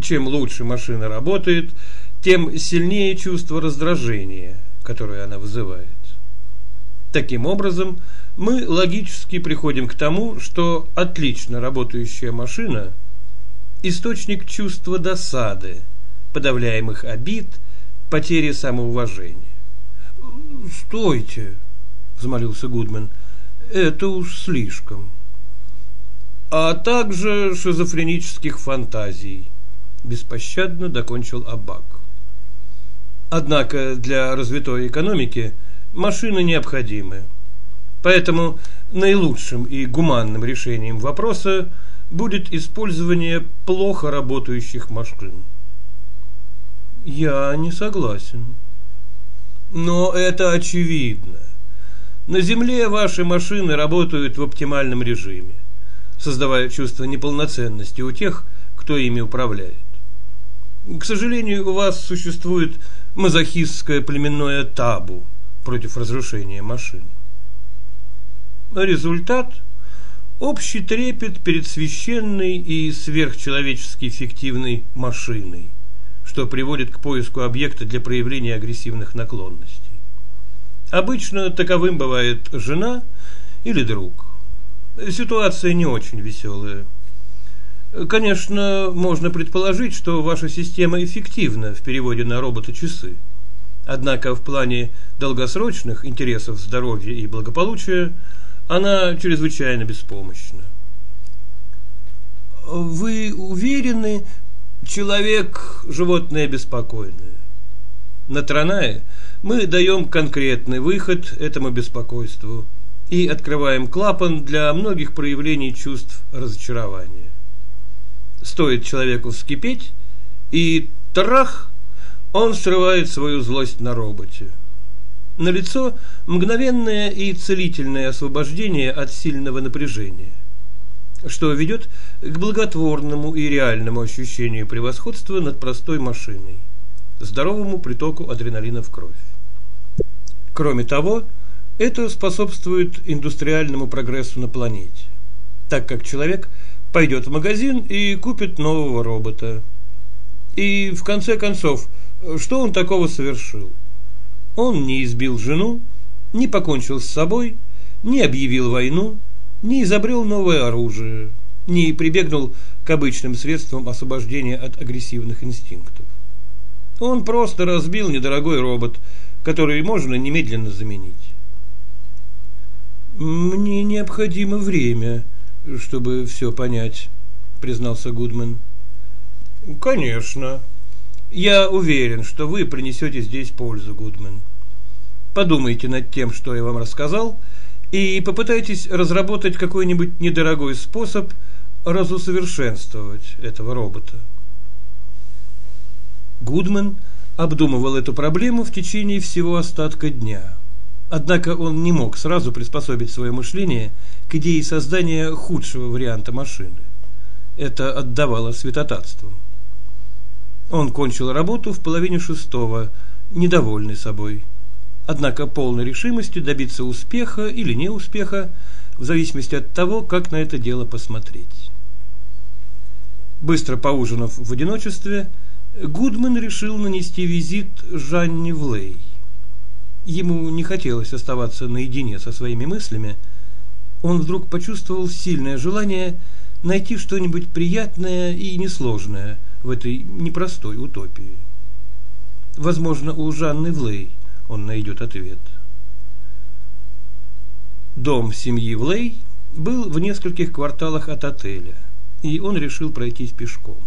Чем лучше машина работает, тем сильнее чувство раздражения, которое она вызывает. Таким образом, мы логически приходим к тому, что отлично работающая машина – источник чувства досады, подавляемых обид, потери самоуважения. «Стойте!» – взмолился Гудман. «Это уж слишком» а также шизофренических фантазий, беспощадно докончил Абак. Однако для развитой экономики машины необходимы. Поэтому наилучшим и гуманным решением вопроса будет использование плохо работающих машин. Я не согласен. Но это очевидно. На Земле ваши машины работают в оптимальном режиме создавая чувство неполноценности у тех, кто ими управляет. К сожалению, у вас существует мазохистское племенное табу против разрушения машин. Результат – общий трепет перед священной и сверхчеловечески эффективной машиной, что приводит к поиску объекта для проявления агрессивных наклонностей. Обычно таковым бывает жена или друг. Ситуация не очень веселая. Конечно, можно предположить, что ваша система эффективна в переводе на робота часы. Однако в плане долгосрочных интересов здоровья и благополучия она чрезвычайно беспомощна. Вы уверены, человек – животное беспокойное. На Транае мы даем конкретный выход этому беспокойству и открываем клапан для многих проявлений чувств разочарования. Стоит человеку вскипеть, и трах, он срывает свою злость на роботе. На лицо мгновенное и целительное освобождение от сильного напряжения, что ведет к благотворному и реальному ощущению превосходства над простой машиной, здоровому притоку адреналина в кровь. Кроме того, это способствует индустриальному прогрессу на планете, так как человек пойдет в магазин и купит нового робота. И в конце концов, что он такого совершил? Он не избил жену, не покончил с собой, не объявил войну, не изобрел новое оружие, не прибегнул к обычным средствам освобождения от агрессивных инстинктов. Он просто разбил недорогой робот, который можно немедленно заменить. Мне необходимо время, чтобы все понять, признался Гудман. Конечно. Я уверен, что вы принесете здесь пользу, Гудман. Подумайте над тем, что я вам рассказал, и попытайтесь разработать какой-нибудь недорогой способ разусовершенствовать этого робота. Гудман обдумывал эту проблему в течение всего остатка дня. Однако он не мог сразу приспособить свое мышление к идее создания худшего варианта машины. Это отдавало святотатством. Он кончил работу в половине шестого, недовольный собой. Однако полной решимостью добиться успеха или неуспеха, в зависимости от того, как на это дело посмотреть. Быстро поужинав в одиночестве, Гудман решил нанести визит Жанне Влей. Ему не хотелось оставаться наедине со своими мыслями. Он вдруг почувствовал сильное желание найти что-нибудь приятное и несложное в этой непростой утопии. Возможно, у Жанны Влей он найдет ответ. Дом семьи Влей был в нескольких кварталах от отеля, и он решил пройтись пешком.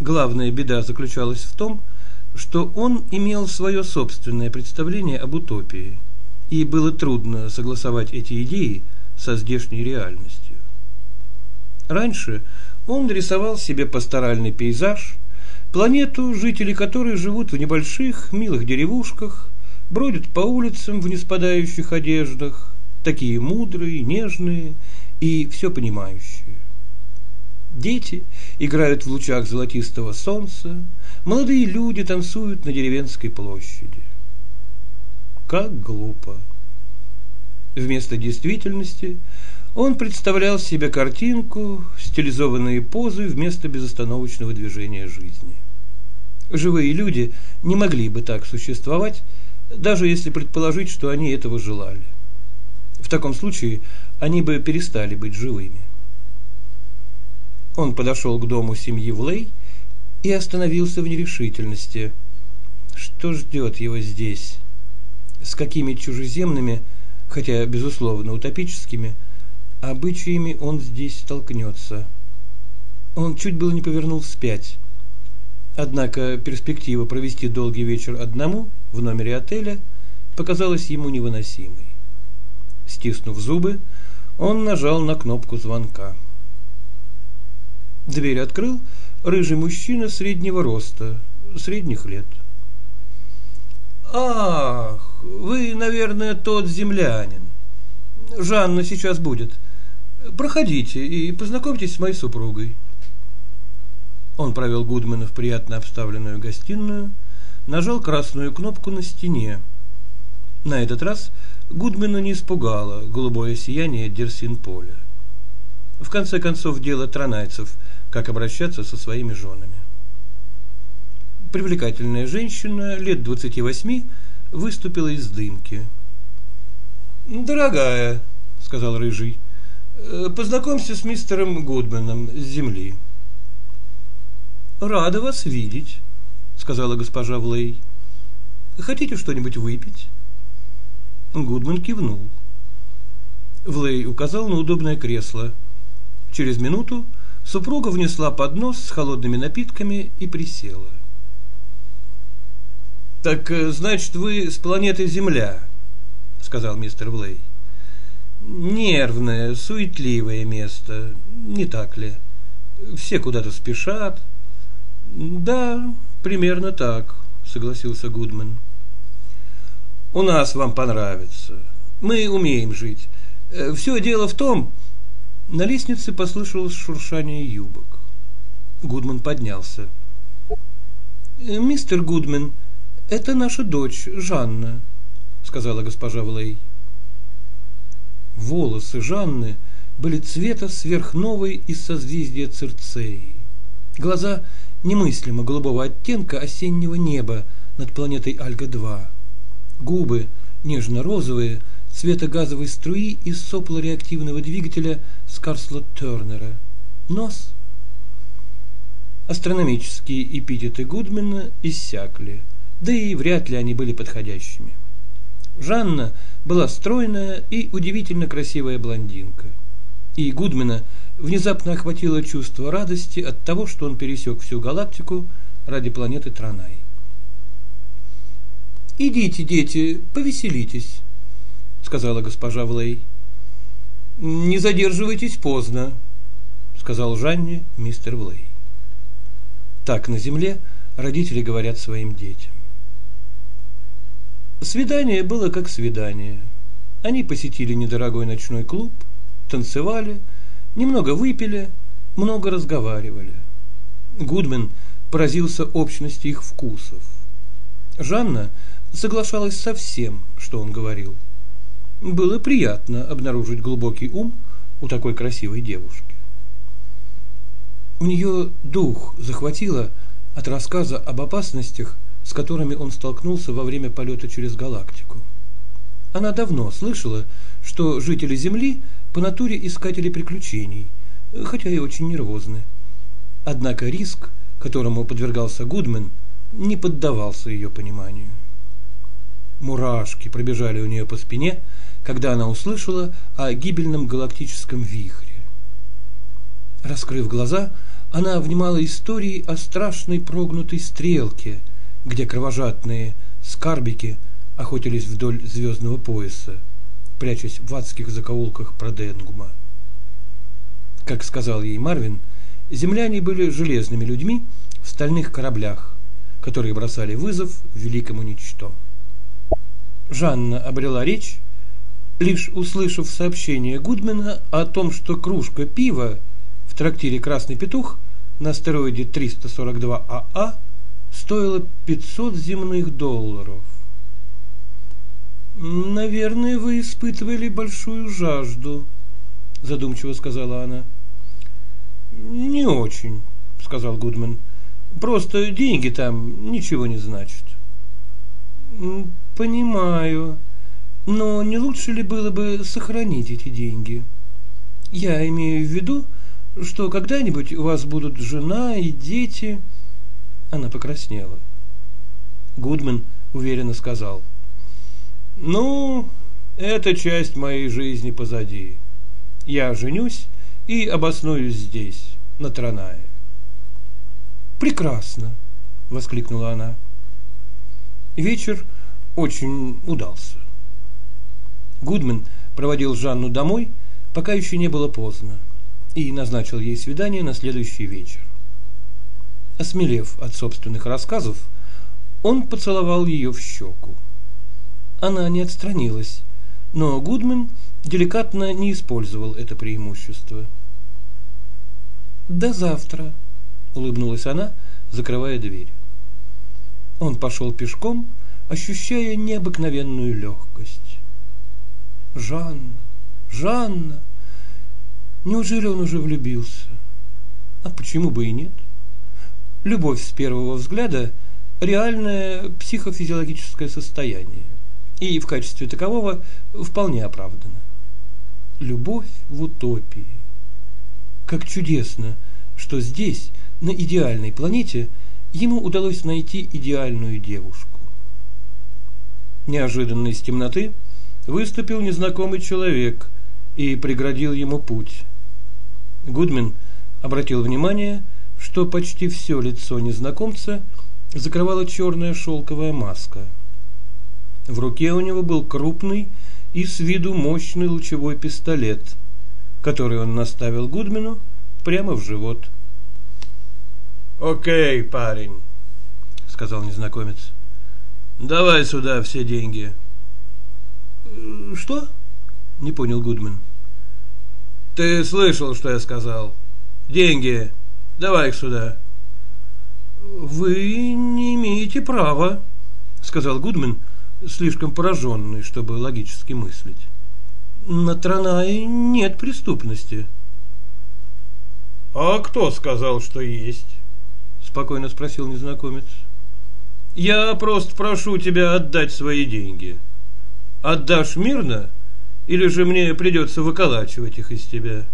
Главная беда заключалась в том, что он имел свое собственное представление об утопии, и было трудно согласовать эти идеи со здешней реальностью. Раньше он рисовал себе пасторальный пейзаж, планету, жители которой живут в небольших милых деревушках, бродят по улицам в неспадающих одеждах, такие мудрые, нежные и все понимающие. Дети играют в лучах золотистого солнца, молодые люди танцуют на деревенской площади. Как глупо. Вместо действительности он представлял себе картинку, стилизованные позы вместо безостановочного движения жизни. Живые люди не могли бы так существовать, даже если предположить, что они этого желали. В таком случае они бы перестали быть живыми. Он подошел к дому семьи Влей и остановился в нерешительности. Что ждет его здесь? С какими чужеземными, хотя, безусловно, утопическими, обычаями он здесь столкнется? Он чуть было не повернул вспять. Однако перспектива провести долгий вечер одному в номере отеля показалась ему невыносимой. Стиснув зубы, он нажал на кнопку звонка. Дверь открыл рыжий мужчина среднего роста, средних лет. «Ах, вы, наверное, тот землянин. Жанна сейчас будет. Проходите и познакомьтесь с моей супругой». Он провел Гудмана в приятно обставленную гостиную, нажал красную кнопку на стене. На этот раз Гудмана не испугало голубое сияние Дерсин-поля. В конце концов, дело тронайцев – как обращаться со своими женами. Привлекательная женщина лет двадцати восьми выступила из дымки. «Дорогая», — сказал Рыжий, — «познакомься с мистером Гудманом с земли». «Рада вас видеть», — сказала госпожа Влей. «Хотите что-нибудь выпить?» Гудман кивнул. Влей указал на удобное кресло. Через минуту Супруга внесла поднос с холодными напитками и присела. Так э, значит, вы с планеты Земля, сказал мистер Блей. Нервное, суетливое место, не так ли? Все куда-то спешат. Да, примерно так, согласился Гудман. У нас вам понравится. Мы умеем жить. Э, Все дело в том... На лестнице послышалось шуршание юбок. Гудман поднялся. «Э, «Мистер Гудман, это наша дочь, Жанна», — сказала госпожа Влей. Волосы Жанны были цвета сверхновой из созвездия Цирцеи. Глаза немыслимо голубого оттенка осеннего неба над планетой Альга-2. Губы нежно-розовые, цвета газовой струи из сопла реактивного двигателя Скарслот Тернера. Нос. Астрономические эпитеты Гудмена иссякли, да и вряд ли они были подходящими. Жанна была стройная и удивительно красивая блондинка. И Гудмена внезапно охватило чувство радости от того, что он пересек всю галактику ради планеты Транай. «Идите, дети, повеселитесь», — сказала госпожа Влей. «Не задерживайтесь поздно», — сказал Жанне мистер Влей. Так на земле родители говорят своим детям. Свидание было как свидание. Они посетили недорогой ночной клуб, танцевали, немного выпили, много разговаривали. Гудмен поразился общности их вкусов. Жанна соглашалась со всем, что он говорил. Было приятно обнаружить глубокий ум у такой красивой девушки. У нее дух захватило от рассказа об опасностях, с которыми он столкнулся во время полета через галактику. Она давно слышала, что жители Земли по натуре искатели приключений, хотя и очень нервозны. Однако риск, которому подвергался Гудмен, не поддавался ее пониманию. Мурашки пробежали у нее по спине, когда она услышала о гибельном галактическом вихре. Раскрыв глаза, она внимала истории о страшной прогнутой стрелке, где кровожадные скарбики охотились вдоль звездного пояса, прячась в адских закоулках Проденгума. Как сказал ей Марвин, земляне были железными людьми в стальных кораблях, которые бросали вызов великому ничто. Жанна обрела речь, лишь услышав сообщение Гудмена о том, что кружка пива в трактире «Красный петух» на астероиде 342АА а стоила 500 земных долларов. «Наверное, вы испытывали большую жажду», – задумчиво сказала она. «Не очень», – сказал Гудман. «Просто деньги там ничего не значат». «Понимаю. Но не лучше ли было бы сохранить эти деньги? Я имею в виду, что когда-нибудь у вас будут жена и дети. Она покраснела. Гудман уверенно сказал. Ну, эта часть моей жизни позади. Я женюсь и обоснуюсь здесь, на Транае. Прекрасно, воскликнула она. Вечер очень удался. Гудман проводил Жанну домой, пока еще не было поздно и назначил ей свидание на следующий вечер. Осмелев от собственных рассказов, он поцеловал ее в щеку. Она не отстранилась, но Гудман деликатно не использовал это преимущество. «До завтра», — улыбнулась она, закрывая дверь. Он пошел пешком, ощущая необыкновенную легкость. «Жанна! Жанна!» Неужели он уже влюбился? А почему бы и нет? Любовь с первого взгляда – реальное психофизиологическое состояние, и в качестве такового вполне оправдано. Любовь в утопии. Как чудесно, что здесь, на идеальной планете, ему удалось найти идеальную девушку. Неожиданно из темноты выступил незнакомый человек и преградил ему путь. Гудмин обратил внимание, что почти все лицо незнакомца закрывала черная шелковая маска. В руке у него был крупный и с виду мощный лучевой пистолет, который он наставил Гудмину прямо в живот. «Окей, парень», — сказал незнакомец. «Давай сюда все деньги». «Что?» — не понял Гудман. «Ты слышал, что я сказал? Деньги. Давай их сюда». «Вы не имеете права», — сказал Гудман, слишком пораженный, чтобы логически мыслить. «На Транае нет преступности». «А кто сказал, что есть?» — спокойно спросил незнакомец. «Я просто прошу тебя отдать свои деньги. Отдашь мирно, или же мне придется выколачивать их из тебя?»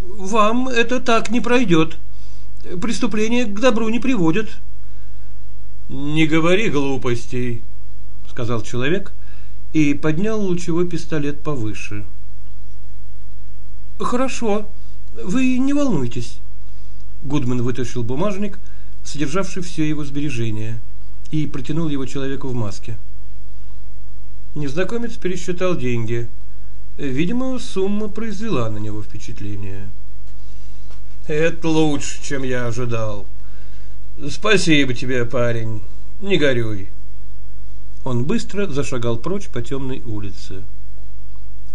«Вам это так не пройдет», Преступления к добру не приводят. Не говори глупостей, сказал человек и поднял лучевой пистолет повыше. Хорошо, вы не волнуйтесь. Гудман вытащил бумажник, содержавший все его сбережения, и протянул его человеку в маске. Незнакомец пересчитал деньги. Видимо, сумма произвела на него впечатление. Это лучше, чем я ожидал. Спасибо тебе, парень. Не горюй. Он быстро зашагал прочь по темной улице.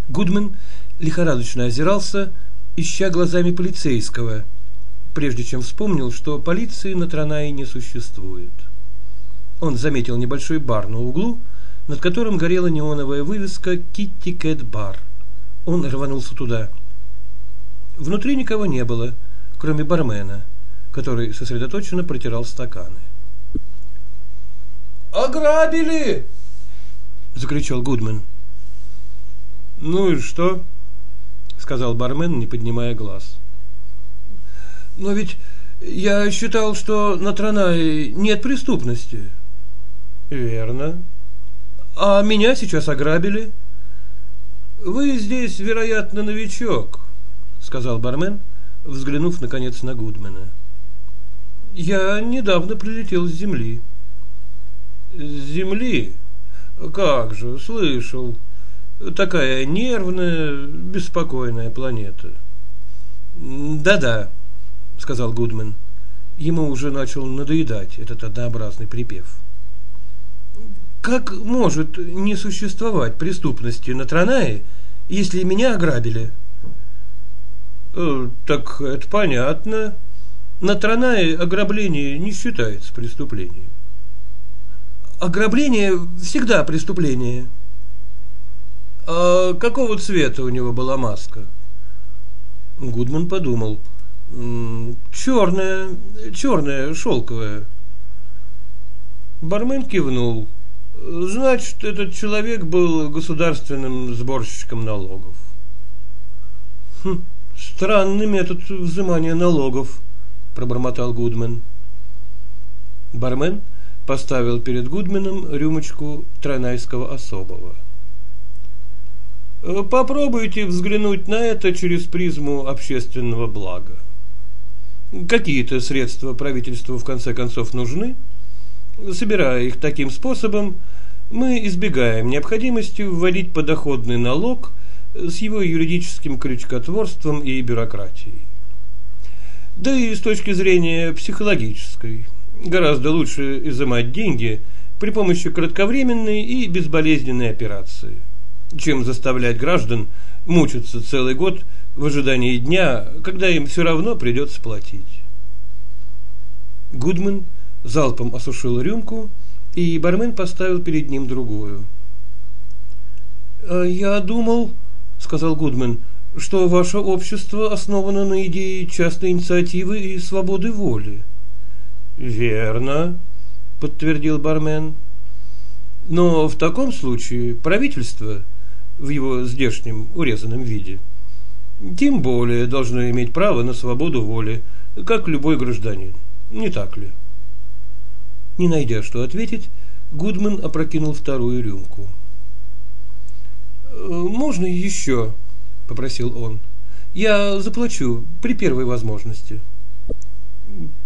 Гудман лихорадочно озирался, ища глазами полицейского, прежде чем вспомнил, что полиции на Транае не существует. Он заметил небольшой бар на углу, над которым горела неоновая вывеска «Китти Кэт Бар». Он рванулся туда. Внутри никого не было – кроме бармена, который сосредоточенно протирал стаканы. «Ограбили!» – закричал Гудман. «Ну и что?» – сказал бармен, не поднимая глаз. «Но ведь я считал, что на Транае нет преступности». «Верно. А меня сейчас ограбили». «Вы здесь, вероятно, новичок», – сказал бармен – взглянув наконец на Гудмена. Я недавно прилетел с Земли. С Земли? Как же, слышал. Такая нервная, беспокойная планета. Да-да, сказал Гудмен. Ему уже начал надоедать этот однообразный припев. Как может не существовать преступности на Транае, если меня ограбили? Э, так это понятно. На Транае ограбление не считается преступлением. Ограбление всегда преступление. А какого цвета у него была маска? Гудман подумал. Черная, черная, шелковая. Бармен кивнул. Значит, этот человек был государственным сборщиком налогов. Хм, Странный метод взимания налогов, пробормотал Гудмен. Бармен поставил перед Гудменом рюмочку тронайского особого. Попробуйте взглянуть на это через призму общественного блага. Какие-то средства правительству в конце концов нужны. Собирая их таким способом, мы избегаем необходимости вводить подоходный налог – с его юридическим крючкотворством и бюрократией. Да и с точки зрения психологической, гораздо лучше изымать деньги при помощи кратковременной и безболезненной операции, чем заставлять граждан мучиться целый год в ожидании дня, когда им все равно придется платить. Гудман залпом осушил рюмку, и бармен поставил перед ним другую. «Я думал, сказал Гудман, что ваше общество основано на идее частной инициативы и свободы воли. Верно, подтвердил бармен. Но в таком случае правительство в его здешнем урезанном виде тем более должно иметь право на свободу воли, как любой гражданин. Не так ли? Не найдя что ответить, Гудман опрокинул вторую рюмку. «Можно еще?» – попросил он. «Я заплачу при первой возможности».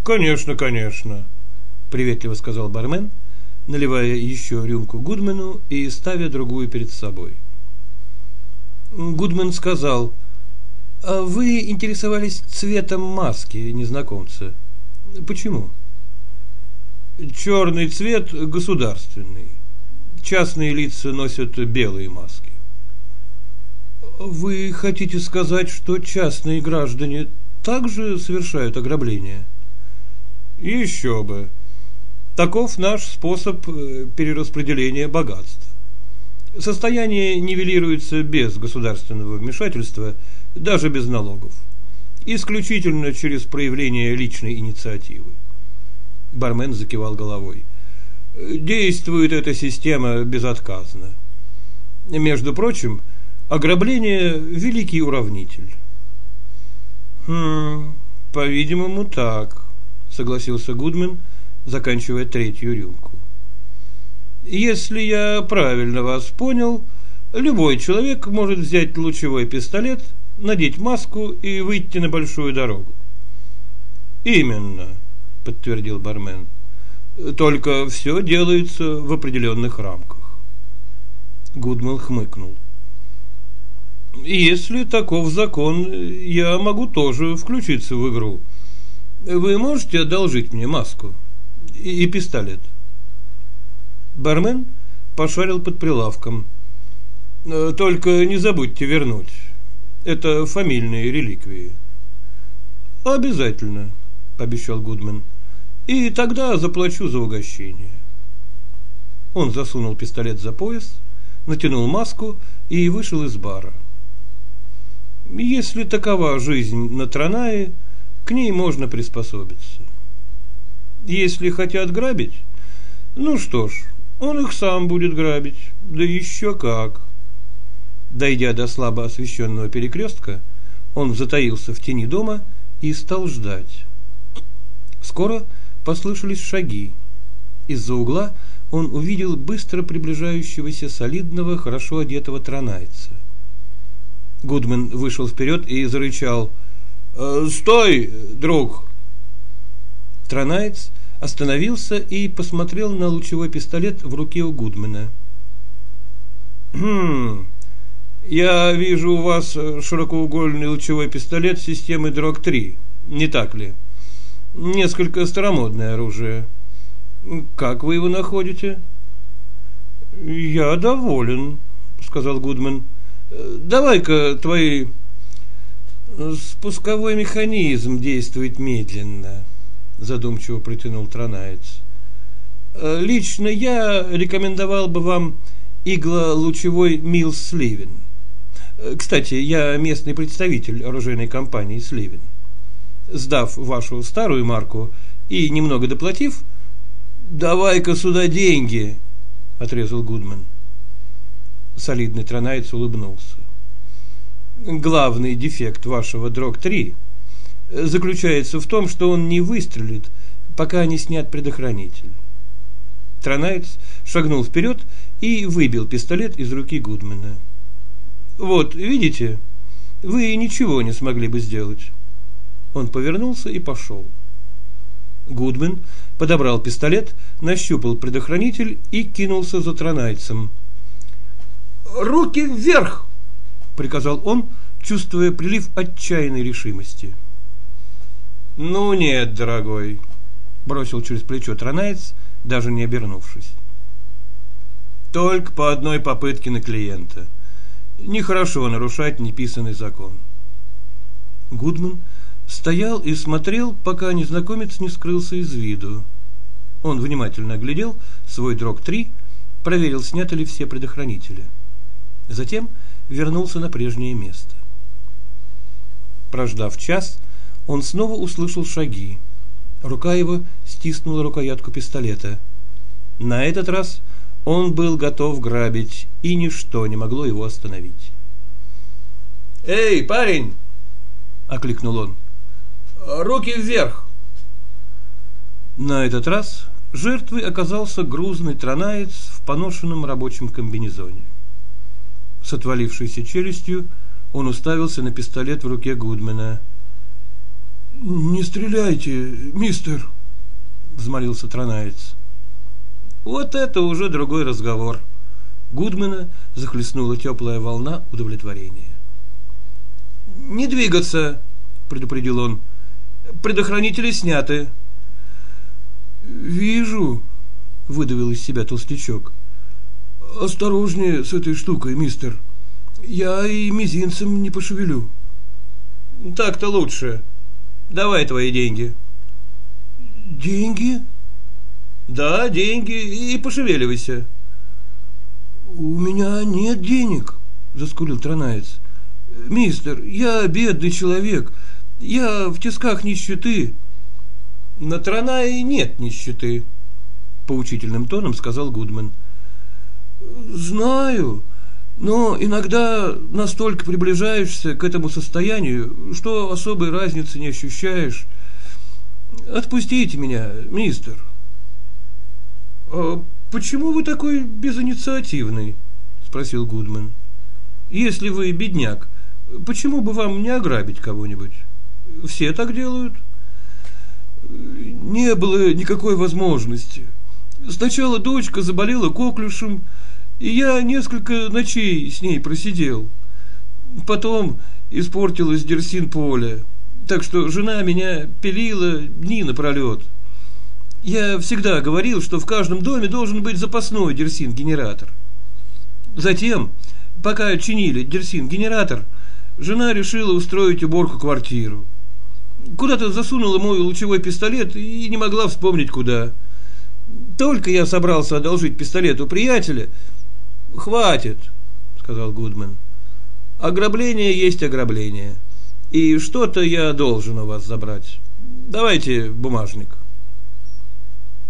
«Конечно, конечно», – приветливо сказал бармен, наливая еще рюмку Гудмену и ставя другую перед собой. Гудмен сказал, «А вы интересовались цветом маски незнакомца. Почему?» «Черный цвет государственный. Частные лица носят белые маски». «Вы хотите сказать, что частные граждане также совершают ограбления?» «Еще бы. Таков наш способ э, перераспределения богатств. Состояние нивелируется без государственного вмешательства, даже без налогов. Исключительно через проявление личной инициативы. Бармен закивал головой. Действует эта система безотказно. Между прочим, ограбление – великий уравнитель. Хм, по-видимому, так, согласился Гудмен, заканчивая третью рюмку. Если я правильно вас понял, любой человек может взять лучевой пистолет, надеть маску и выйти на большую дорогу. Именно, подтвердил бармен. Только все делается в определенных рамках. Гудман хмыкнул. Если таков закон, я могу тоже включиться в игру. Вы можете одолжить мне маску и, и пистолет? — Бармен пошарил под прилавком. «Э, «Только не забудьте вернуть. Это фамильные реликвии». «Обязательно», – пообещал Гудмен. «И тогда заплачу за угощение». Он засунул пистолет за пояс, натянул маску и вышел из бара. Если такова жизнь на Транае, к ней можно приспособиться. Если хотят грабить, ну что ж, он их сам будет грабить, да еще как. Дойдя до слабо освещенного перекрестка, он затаился в тени дома и стал ждать. Скоро послышались шаги. Из-за угла он увидел быстро приближающегося солидного, хорошо одетого тронайца. Гудман вышел вперед и зарычал. «Э, «Стой, друг!» Тронаец остановился и посмотрел на лучевой пистолет в руке у Гудмена. «Хм, я вижу у вас широкоугольный лучевой пистолет системы Дрог-3, не так ли? Несколько старомодное оружие. Как вы его находите?» «Я доволен», — сказал Гудман. «Давай-ка твой спусковой механизм действует медленно» задумчиво протянул Тронаец. «Э, лично я рекомендовал бы вам иглолучевой Мил Сливен. Кстати, я местный представитель оружейной компании Сливен. Сдав вашу старую марку и немного доплатив, давай-ка сюда деньги, отрезал Гудман. Солидный тронаец улыбнулся. Главный дефект вашего Дрог-3 заключается в том, что он не выстрелит, пока не снят предохранитель. Тронаец шагнул вперед и выбил пистолет из руки Гудмана. «Вот, видите, вы ничего не смогли бы сделать». Он повернулся и пошел. Гудман подобрал пистолет, нащупал предохранитель и кинулся за тронайцем. «Руки вверх!» – приказал он, чувствуя прилив отчаянной решимости. Ну нет, дорогой, бросил через плечо Тронаец, даже не обернувшись. Только по одной попытке на клиента. Нехорошо нарушать неписанный закон. Гудман стоял и смотрел, пока незнакомец не скрылся из виду. Он внимательно оглядел свой дрог-3, проверил, сняты ли все предохранители. Затем вернулся на прежнее место. Прождав час, он снова услышал шаги. Рука его стиснула рукоятку пистолета. На этот раз он был готов грабить, и ничто не могло его остановить. «Эй, парень!» – окликнул он. «Руки вверх!» На этот раз жертвой оказался грузный тронаец в поношенном рабочем комбинезоне. С отвалившейся челюстью он уставился на пистолет в руке Гудмена – «Не стреляйте, мистер!» взмолился Тронаец. Вот это уже другой разговор. Гудмана захлестнула теплая волна удовлетворения. «Не двигаться!» – предупредил он. «Предохранители сняты». «Вижу», – выдавил из себя толстячок. «Осторожнее с этой штукой, мистер. Я и мизинцем не пошевелю». «Так-то лучше. Давай твои деньги». «Деньги?» «Да, деньги, и пошевеливайся». «У меня нет денег», – заскулил Тронаец. «Мистер, я бедный человек. Я в тисках нищеты». «На Тронае нет нищеты», – поучительным тоном сказал Гудман. «Знаю, но иногда настолько приближаешься к этому состоянию, что особой разницы не ощущаешь. Отпустите меня, мистер». «А почему вы такой безинициативный?» – спросил Гудман. «Если вы бедняк, почему бы вам не ограбить кого-нибудь? Все так делают». «Не было никакой возможности. Сначала дочка заболела коклюшем, и я несколько ночей с ней просидел. Потом испортилась дерсин поля, так что жена меня пилила дни напролет». Я всегда говорил, что в каждом доме должен быть запасной дерсин-генератор. Затем, пока чинили дерсин-генератор, жена решила устроить уборку квартиру. Куда-то засунула мой лучевой пистолет и не могла вспомнить куда. Только я собрался одолжить пистолет у приятеля. Хватит, сказал Гудман. Ограбление есть ограбление. И что-то я должен у вас забрать. Давайте бумажник.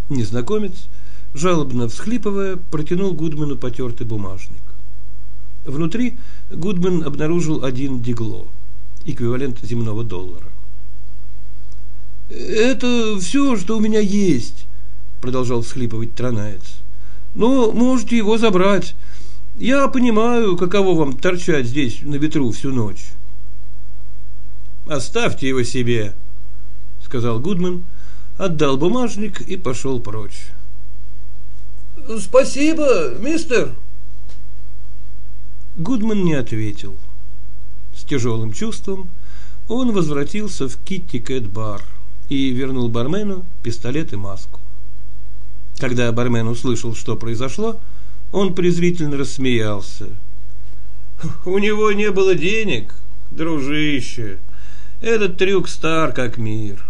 Незнакомец, жалобно всхлипывая, протянул Гудману потертый бумажник. Внутри Гудман обнаружил один дигло, эквивалент земного доллара. «Это все, что у меня есть», – продолжал всхлипывать Тронаец. «Но можете его забрать. Я понимаю, каково вам торчать здесь на ветру всю ночь». «Оставьте его себе», – сказал Гудман, – отдал бумажник и пошел прочь. «Спасибо, мистер!» Гудман не ответил. С тяжелым чувством он возвратился в Китти Кэт бар и вернул бармену пистолет и маску. Когда бармен услышал, что произошло, он презрительно рассмеялся. «У него не было денег, дружище. Этот трюк стар как мир.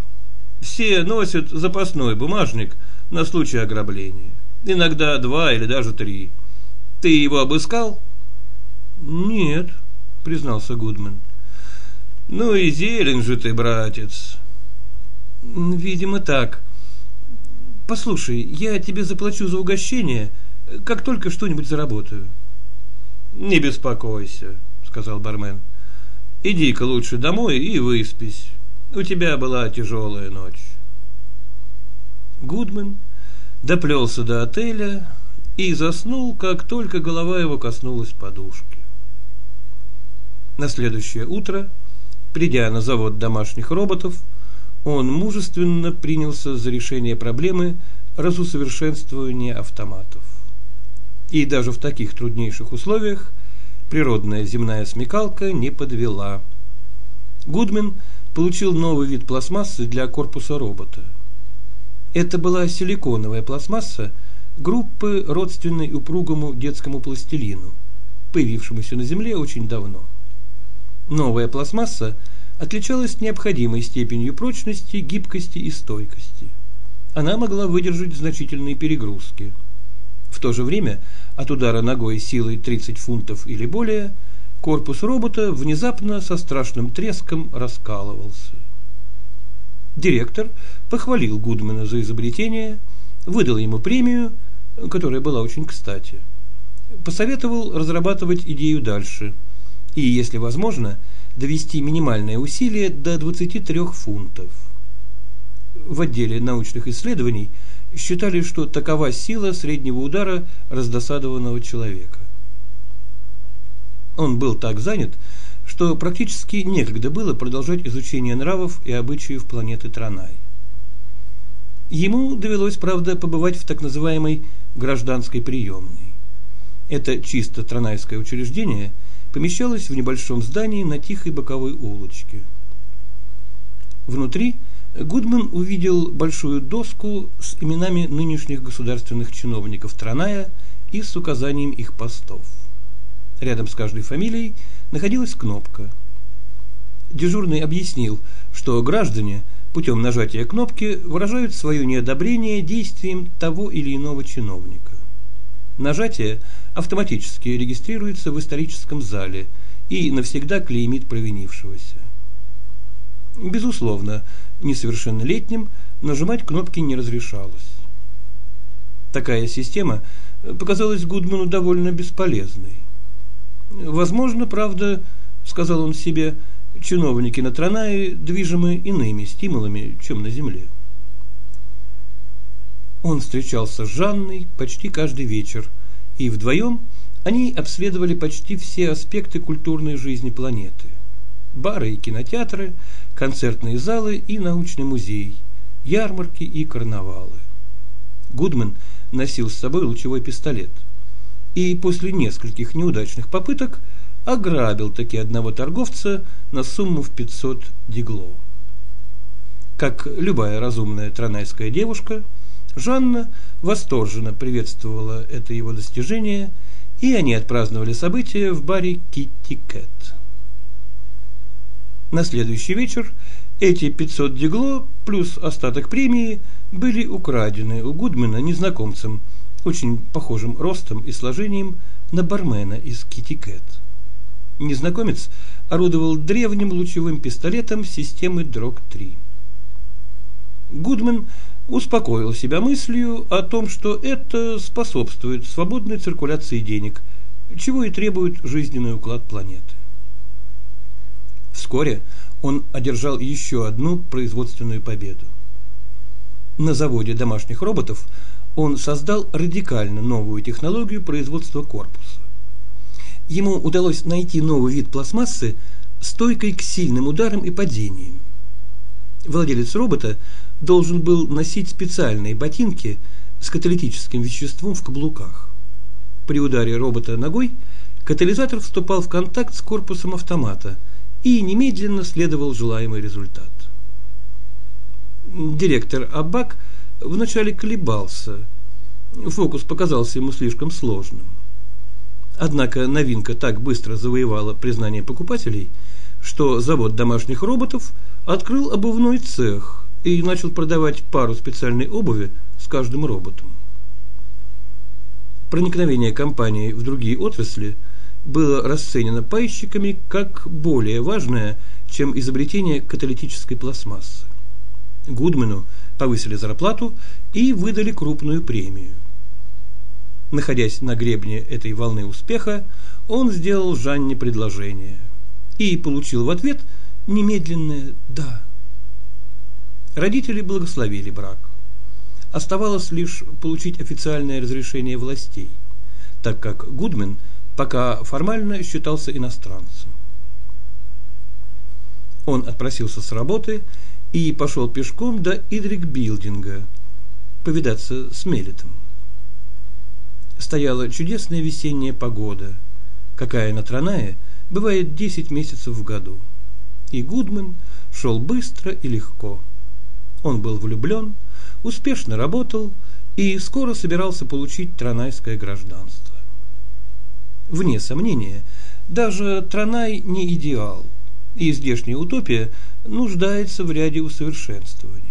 Все носят запасной бумажник на случай ограбления. Иногда два или даже три. Ты его обыскал? Нет, признался Гудман. Ну и зелень же ты, братец. Видимо, так. Послушай, я тебе заплачу за угощение, как только что-нибудь заработаю. Не беспокойся, сказал бармен. Иди-ка лучше домой и выспись. У тебя была тяжелая ночь. Гудман доплелся до отеля и заснул, как только голова его коснулась подушки. На следующее утро, придя на завод домашних роботов, он мужественно принялся за решение проблемы разусовершенствования автоматов. И даже в таких труднейших условиях природная земная смекалка не подвела. Гудмен – получил новый вид пластмассы для корпуса робота. Это была силиконовая пластмасса группы, родственной упругому детскому пластилину, появившемуся на Земле очень давно. Новая пластмасса отличалась необходимой степенью прочности, гибкости и стойкости. Она могла выдержать значительные перегрузки. В то же время от удара ногой силой 30 фунтов или более – корпус робота внезапно со страшным треском раскалывался. Директор похвалил Гудмана за изобретение, выдал ему премию, которая была очень кстати. Посоветовал разрабатывать идею дальше и, если возможно, довести минимальное усилие до 23 фунтов. В отделе научных исследований считали, что такова сила среднего удара раздосадованного человека. Он был так занят, что практически некогда было продолжать изучение нравов и обычаев планеты Транай. Ему довелось, правда, побывать в так называемой гражданской приемной. Это чисто тронайское учреждение помещалось в небольшом здании на тихой боковой улочке. Внутри Гудман увидел большую доску с именами нынешних государственных чиновников Траная и с указанием их постов. Рядом с каждой фамилией находилась кнопка. Дежурный объяснил, что граждане путем нажатия кнопки выражают свое неодобрение действием того или иного чиновника. Нажатие автоматически регистрируется в историческом зале и навсегда клеймит провинившегося. Безусловно, несовершеннолетним нажимать кнопки не разрешалось. Такая система показалась Гудману довольно бесполезной. Возможно, правда, сказал он себе, чиновники на Транае движимы иными стимулами, чем на земле. Он встречался с Жанной почти каждый вечер, и вдвоем они обследовали почти все аспекты культурной жизни планеты. Бары и кинотеатры, концертные залы и научный музей, ярмарки и карнавалы. Гудман носил с собой лучевой пистолет – и после нескольких неудачных попыток ограбил таки одного торговца на сумму в 500 дигло. Как любая разумная тронайская девушка, Жанна восторженно приветствовала это его достижение, и они отпраздновали событие в баре Китти Кэт. На следующий вечер эти 500 дигло плюс остаток премии были украдены у Гудмена незнакомцем – очень похожим ростом и сложением на бармена из Кити Кэт. Незнакомец орудовал древним лучевым пистолетом системы Дрог-3. Гудман успокоил себя мыслью о том, что это способствует свободной циркуляции денег, чего и требует жизненный уклад планеты. Вскоре он одержал еще одну производственную победу. На заводе домашних роботов он создал радикально новую технологию производства корпуса. Ему удалось найти новый вид пластмассы, стойкой к сильным ударам и падениям. Владелец робота должен был носить специальные ботинки с каталитическим веществом в каблуках. При ударе робота ногой катализатор вступал в контакт с корпусом автомата и немедленно следовал желаемый результат. Директор Абак – вначале колебался. Фокус показался ему слишком сложным. Однако новинка так быстро завоевала признание покупателей, что завод домашних роботов открыл обувной цех и начал продавать пару специальной обуви с каждым роботом. Проникновение компании в другие отрасли было расценено пайщиками как более важное, чем изобретение каталитической пластмассы. Гудмену повысили зарплату и выдали крупную премию. Находясь на гребне этой волны успеха, он сделал Жанне предложение и получил в ответ немедленное «да». Родители благословили брак. Оставалось лишь получить официальное разрешение властей, так как Гудмен пока формально считался иностранцем. Он отпросился с работы и пошел пешком до Идрик-билдинга повидаться с Мелитом. Стояла чудесная весенняя погода, какая на Транае бывает 10 месяцев в году. И Гудман шел быстро и легко. Он был влюблен, успешно работал и скоро собирался получить транайское гражданство. Вне сомнения, даже Транай не идеал, и здешняя утопия нуждается в ряде усовершенствований.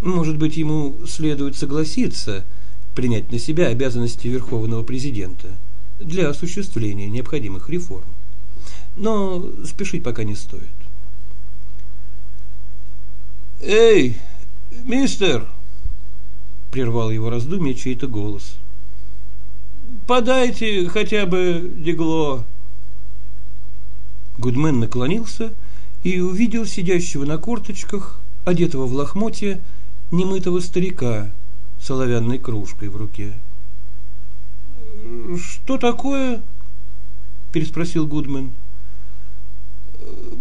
Может быть, ему следует согласиться принять на себя обязанности Верховного Президента для осуществления необходимых реформ. Но спешить пока не стоит. «Эй, мистер!» – прервал его раздумье чей-то голос. «Подайте хотя бы дегло!» Гудмен наклонился и увидел сидящего на корточках, одетого в лохмотье, немытого старика с оловянной кружкой в руке. «Что такое?» – переспросил Гудмен.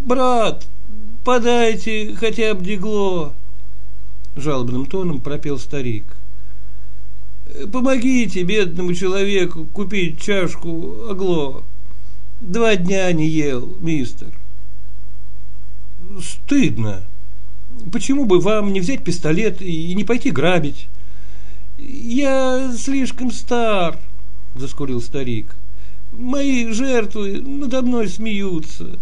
«Брат, подайте хотя бы дегло!» жалобным тоном пропел старик. Помогите бедному человеку купить чашку огло. Два дня не ел, мистер. Стыдно. Почему бы вам не взять пистолет и не пойти грабить? Я слишком стар, заскурил старик. Мои жертвы надо мной смеются.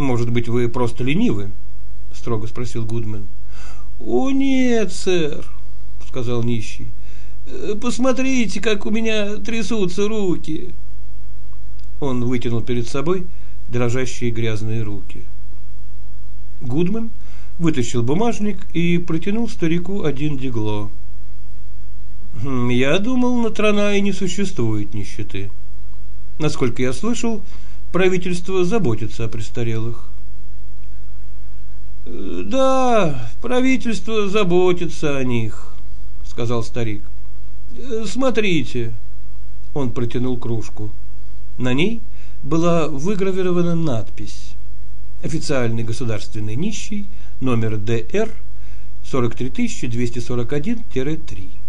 Может быть, вы просто ленивы? строго спросил Гудмен. О нет, сэр, сказал нищий. Посмотрите, как у меня трясутся руки. Он вытянул перед собой дрожащие грязные руки. Гудман вытащил бумажник и протянул старику один дегло. «Хм, «Я думал, на Транае не существует нищеты. Насколько я слышал, правительство заботится о престарелых». «Да, правительство заботится о них», — сказал старик. «Смотрите». Он протянул кружку. На ней была выгравирована надпись «Официальный государственный нищий, номер ДР 43241-3».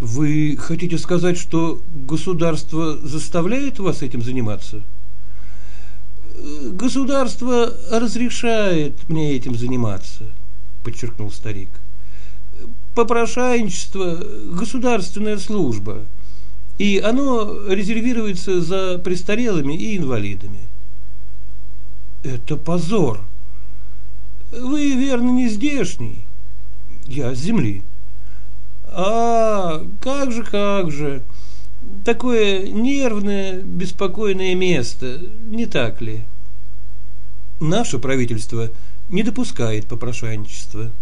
Вы хотите сказать, что государство заставляет вас этим заниматься? Государство разрешает мне этим заниматься, подчеркнул старик. Попрошайничество – государственная служба, и оно резервируется за престарелыми и инвалидами. Это позор. Вы, верно, не здешний. Я с земли. А, как же, как же. Такое нервное, беспокойное место, не так ли? Наше правительство не допускает попрошайничества,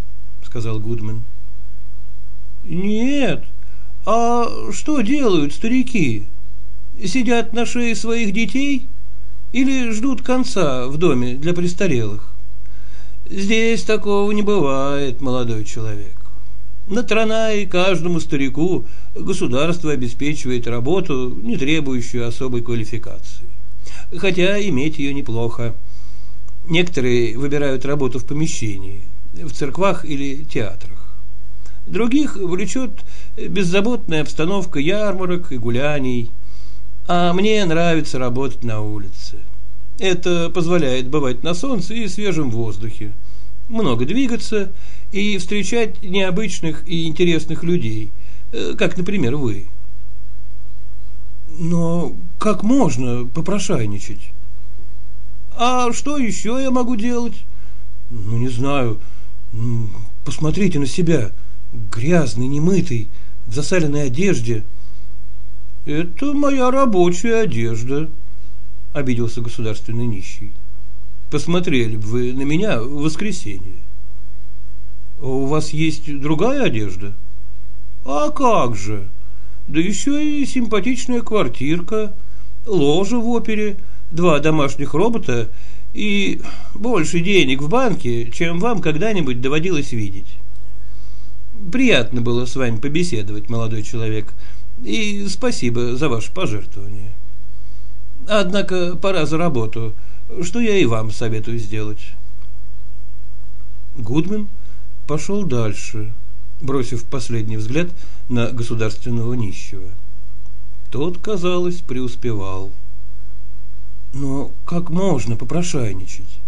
сказал Гудман. Нет. А что делают старики? Сидят на шее своих детей или ждут конца в доме для престарелых? Здесь такого не бывает, молодой человек. На Транае каждому старику государство обеспечивает работу, не требующую особой квалификации. Хотя иметь ее неплохо. Некоторые выбирают работу в помещении, в церквах или театрах. Других влечет беззаботная обстановка ярмарок и гуляний. А мне нравится работать на улице. Это позволяет бывать на солнце и свежем воздухе, много двигаться и встречать необычных и интересных людей, э, как, например, вы. Но как можно попрошайничать? А что еще я могу делать? Ну, не знаю. Посмотрите на себя грязный, немытый, в засаленной одежде. Это моя рабочая одежда, обиделся государственный нищий. Посмотрели бы вы на меня в воскресенье. У вас есть другая одежда? А как же? Да еще и симпатичная квартирка, ложа в опере, два домашних робота и больше денег в банке, чем вам когда-нибудь доводилось видеть. Приятно было с вами побеседовать, молодой человек, и спасибо за ваше пожертвование. Однако пора за работу, что я и вам советую сделать. Гудман пошел дальше, бросив последний взгляд на государственного нищего. Тот, казалось, преуспевал. Но как можно попрошайничать?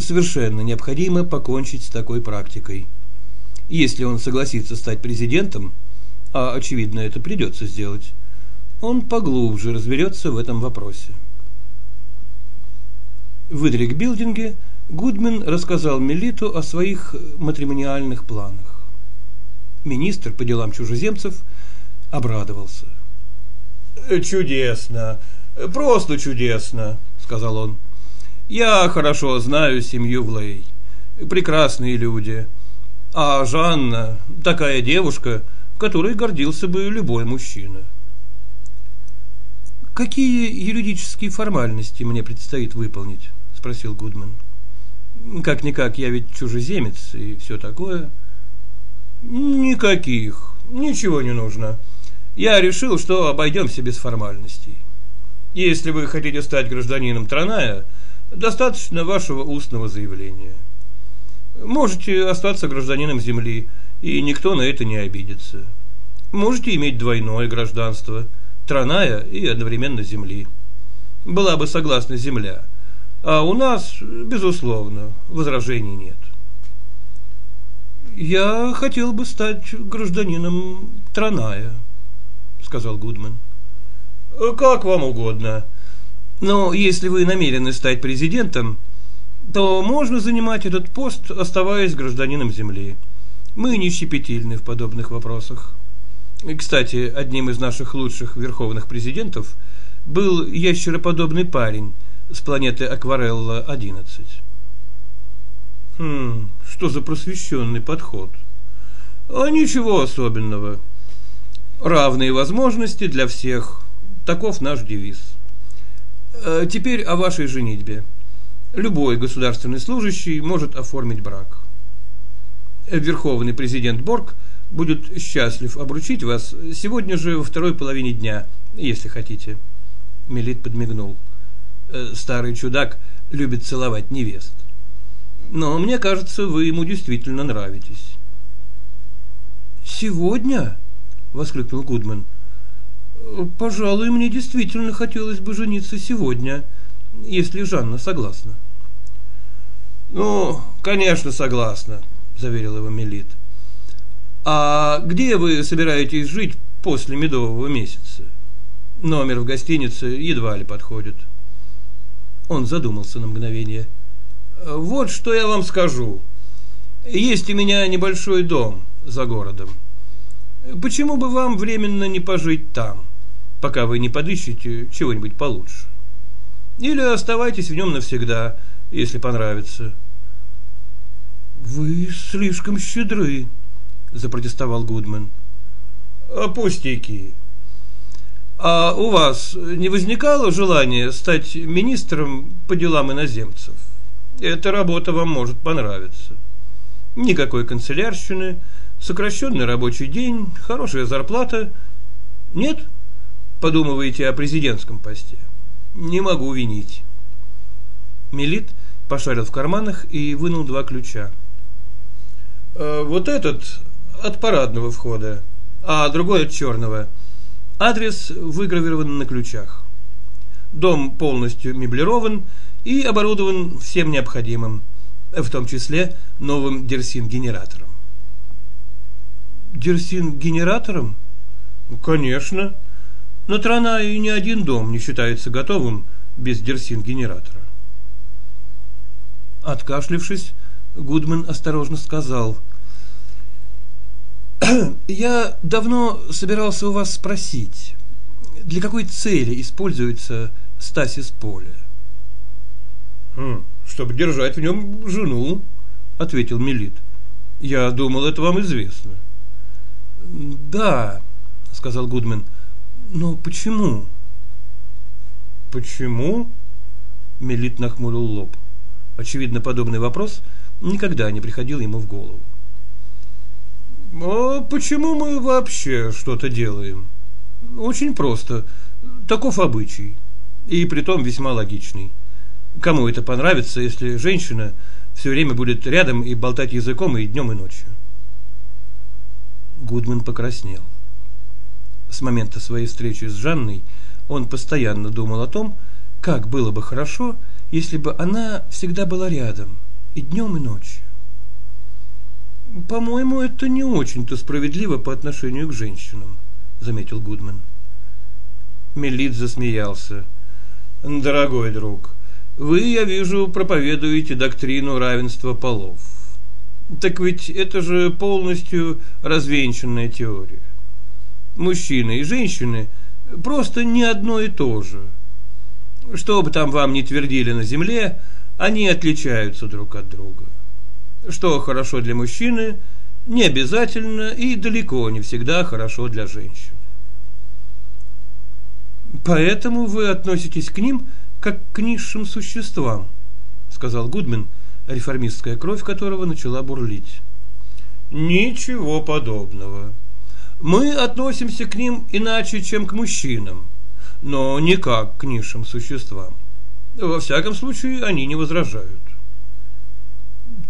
Совершенно необходимо покончить с такой практикой. Если он согласится стать президентом, а очевидно это придется сделать, он поглубже разберется в этом вопросе. В Идрик-билдинге Гудмен рассказал Мелиту о своих матримониальных планах. Министр по делам чужеземцев обрадовался. «Чудесно, просто чудесно», — сказал он. «Я хорошо знаю семью Влей. Прекрасные люди. А Жанна такая девушка, которой гордился бы любой мужчина. Какие юридические формальности мне предстоит выполнить? спросил Гудман. Как никак, я ведь чужеземец и все такое. Никаких, ничего не нужно. Я решил, что обойдемся без формальностей. Если вы хотите стать гражданином Траная, достаточно вашего устного заявления. Можете остаться гражданином земли, и никто на это не обидится. Можете иметь двойное гражданство, траная и одновременно земли. Была бы согласна земля. А у нас, безусловно, возражений нет. Я хотел бы стать гражданином Траная, сказал Гудман. Как вам угодно. Но если вы намерены стать президентом, то можно занимать этот пост, оставаясь гражданином Земли. Мы не щепетильны в подобных вопросах. И, кстати, одним из наших лучших верховных президентов был ящероподобный парень с планеты Акварелла-11. Хм, что за просвещенный подход? А ничего особенного. Равные возможности для всех. Таков наш девиз. А теперь о вашей женитьбе. Любой государственный служащий может оформить брак. Верховный президент Борг будет счастлив обручить вас сегодня же во второй половине дня, если хотите. Мелит подмигнул. Э, старый чудак любит целовать невест. Но мне кажется, вы ему действительно нравитесь. Сегодня? воскликнул Гудман. Пожалуй, мне действительно хотелось бы жениться сегодня, если Жанна согласна. Ну, конечно, согласна, заверил его Мелит. А где вы собираетесь жить после медового месяца? Номер в гостинице едва ли подходит. Он задумался на мгновение. Вот что я вам скажу. Есть у меня небольшой дом за городом. Почему бы вам временно не пожить там, пока вы не подыщете чего-нибудь получше? Или оставайтесь в нем навсегда, если понравится. Вы слишком щедры, запротестовал Гудман. Пустяки. А у вас не возникало желания стать министром по делам иноземцев? Эта работа вам может понравиться. Никакой канцелярщины, сокращенный рабочий день, хорошая зарплата. Нет? Подумываете о президентском посте? Не могу винить. Мелит пошарил в карманах и вынул два ключа. «Э, вот этот от парадного входа, а другой от черного. Адрес выгравирован на ключах. Дом полностью меблирован и оборудован всем необходимым, в том числе новым дерсин-генератором. Дерсин-генератором? Конечно. На Трана и ни один дом не считается готовым без дерсин-генератора. Откашлившись, Гудман осторожно сказал. [CLEARS THROAT] «Я давно собирался у вас спросить, для какой цели используется стасис поля?» «Хм, «Чтобы держать в нем жену», — ответил Мелит. «Я думал, это вам известно». «Да», — сказал Гудман, — «но почему?» «Почему?» — Мелит нахмурил лоб. Очевидно, подобный вопрос никогда не приходил ему в голову. А почему мы вообще что-то делаем? Очень просто. Таков обычай. И притом весьма логичный. Кому это понравится, если женщина все время будет рядом и болтать языком и днем, и ночью? Гудман покраснел. С момента своей встречи с Жанной он постоянно думал о том, как было бы хорошо, если бы она всегда была рядом, и днем, и ночью. По-моему, это не очень-то справедливо по отношению к женщинам, заметил Гудман. Мелит засмеялся. Дорогой друг, вы, я вижу, проповедуете доктрину равенства полов. Так ведь это же полностью развенчанная теория. Мужчины и женщины просто не одно и то же. Что бы там вам ни твердили на земле, они отличаются друг от друга. Что хорошо для мужчины, не обязательно и далеко не всегда хорошо для женщины. Поэтому вы относитесь к ним как к низшим существам, сказал Гудман, реформистская кровь которого начала бурлить. Ничего подобного. Мы относимся к ним иначе, чем к мужчинам, но не как к низшим существам. Во всяком случае, они не возражают.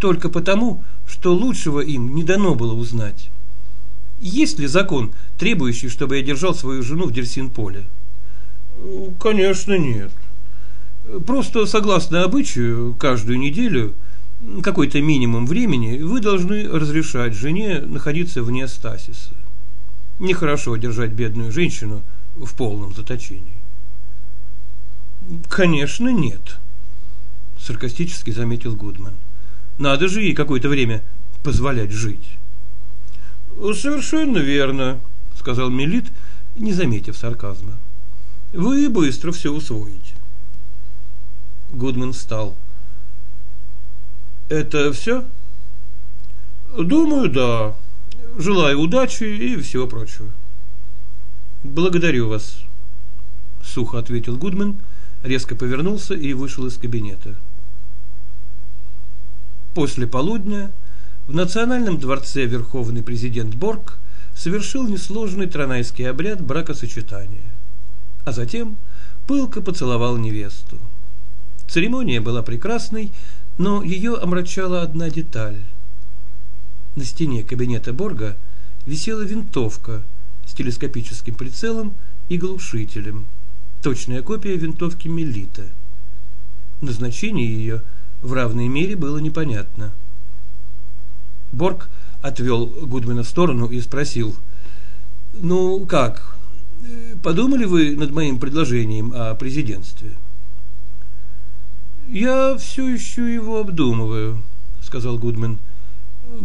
Только потому, что лучшего им не дано было узнать. Есть ли закон, требующий, чтобы я держал свою жену в Дерсин-поле? Конечно, нет. Просто согласно обычаю, каждую неделю, какой-то минимум времени, вы должны разрешать жене находиться вне стасиса. Нехорошо держать бедную женщину в полном заточении. Конечно, нет, саркастически заметил Гудман. Надо же ей какое-то время позволять жить. Совершенно верно, сказал Мелит, не заметив сарказма. Вы быстро все усвоите. Гудман встал. Это все? Думаю, да. Желаю удачи и всего прочего. Благодарю вас, сухо ответил Гудман, резко повернулся и вышел из кабинета. После полудня в Национальном дворце Верховный президент Борг совершил несложный тронайский обряд бракосочетания, а затем пылко поцеловал невесту. Церемония была прекрасной, но ее омрачала одна деталь. На стене кабинета Борга висела винтовка с телескопическим прицелом и глушителем, точная копия винтовки Мелита. Назначение ее в равной мере было непонятно. Борг отвел Гудмана в сторону и спросил, «Ну как, подумали вы над моим предложением о президентстве?» «Я все еще его обдумываю», — сказал Гудман.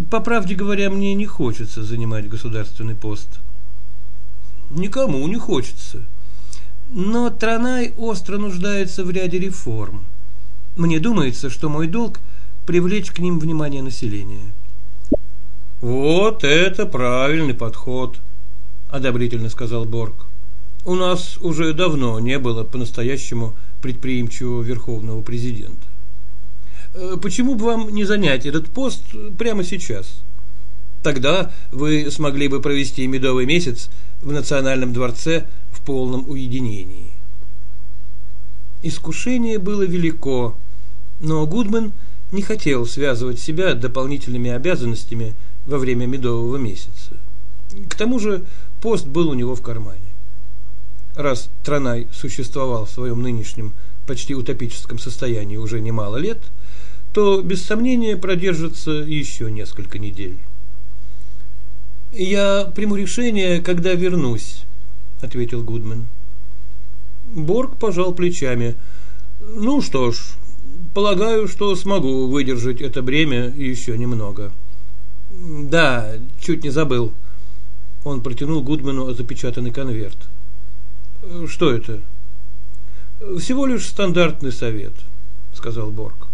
«По правде говоря, мне не хочется занимать государственный пост». «Никому не хочется. Но Транай остро нуждается в ряде реформ. Мне думается, что мой долг – привлечь к ним внимание населения». «Вот это правильный подход», – одобрительно сказал Борг. «У нас уже давно не было по-настоящему предприимчивого верховного президента. Э, почему бы вам не занять этот пост прямо сейчас? Тогда вы смогли бы провести медовый месяц в Национальном дворце в полном уединении. Искушение было велико, но Гудман не хотел связывать себя дополнительными обязанностями во время медового месяца. К тому же пост был у него в кармане. Раз Транай существовал в своем нынешнем почти утопическом состоянии уже немало лет, то без сомнения продержится еще несколько недель. «Я приму решение, когда вернусь», — ответил Гудман. Борг пожал плечами. «Ну что ж, полагаю, что смогу выдержать это бремя еще немного». «Да, чуть не забыл». Он протянул Гудману запечатанный конверт. «Что это?» «Всего лишь стандартный совет», — сказал Борг.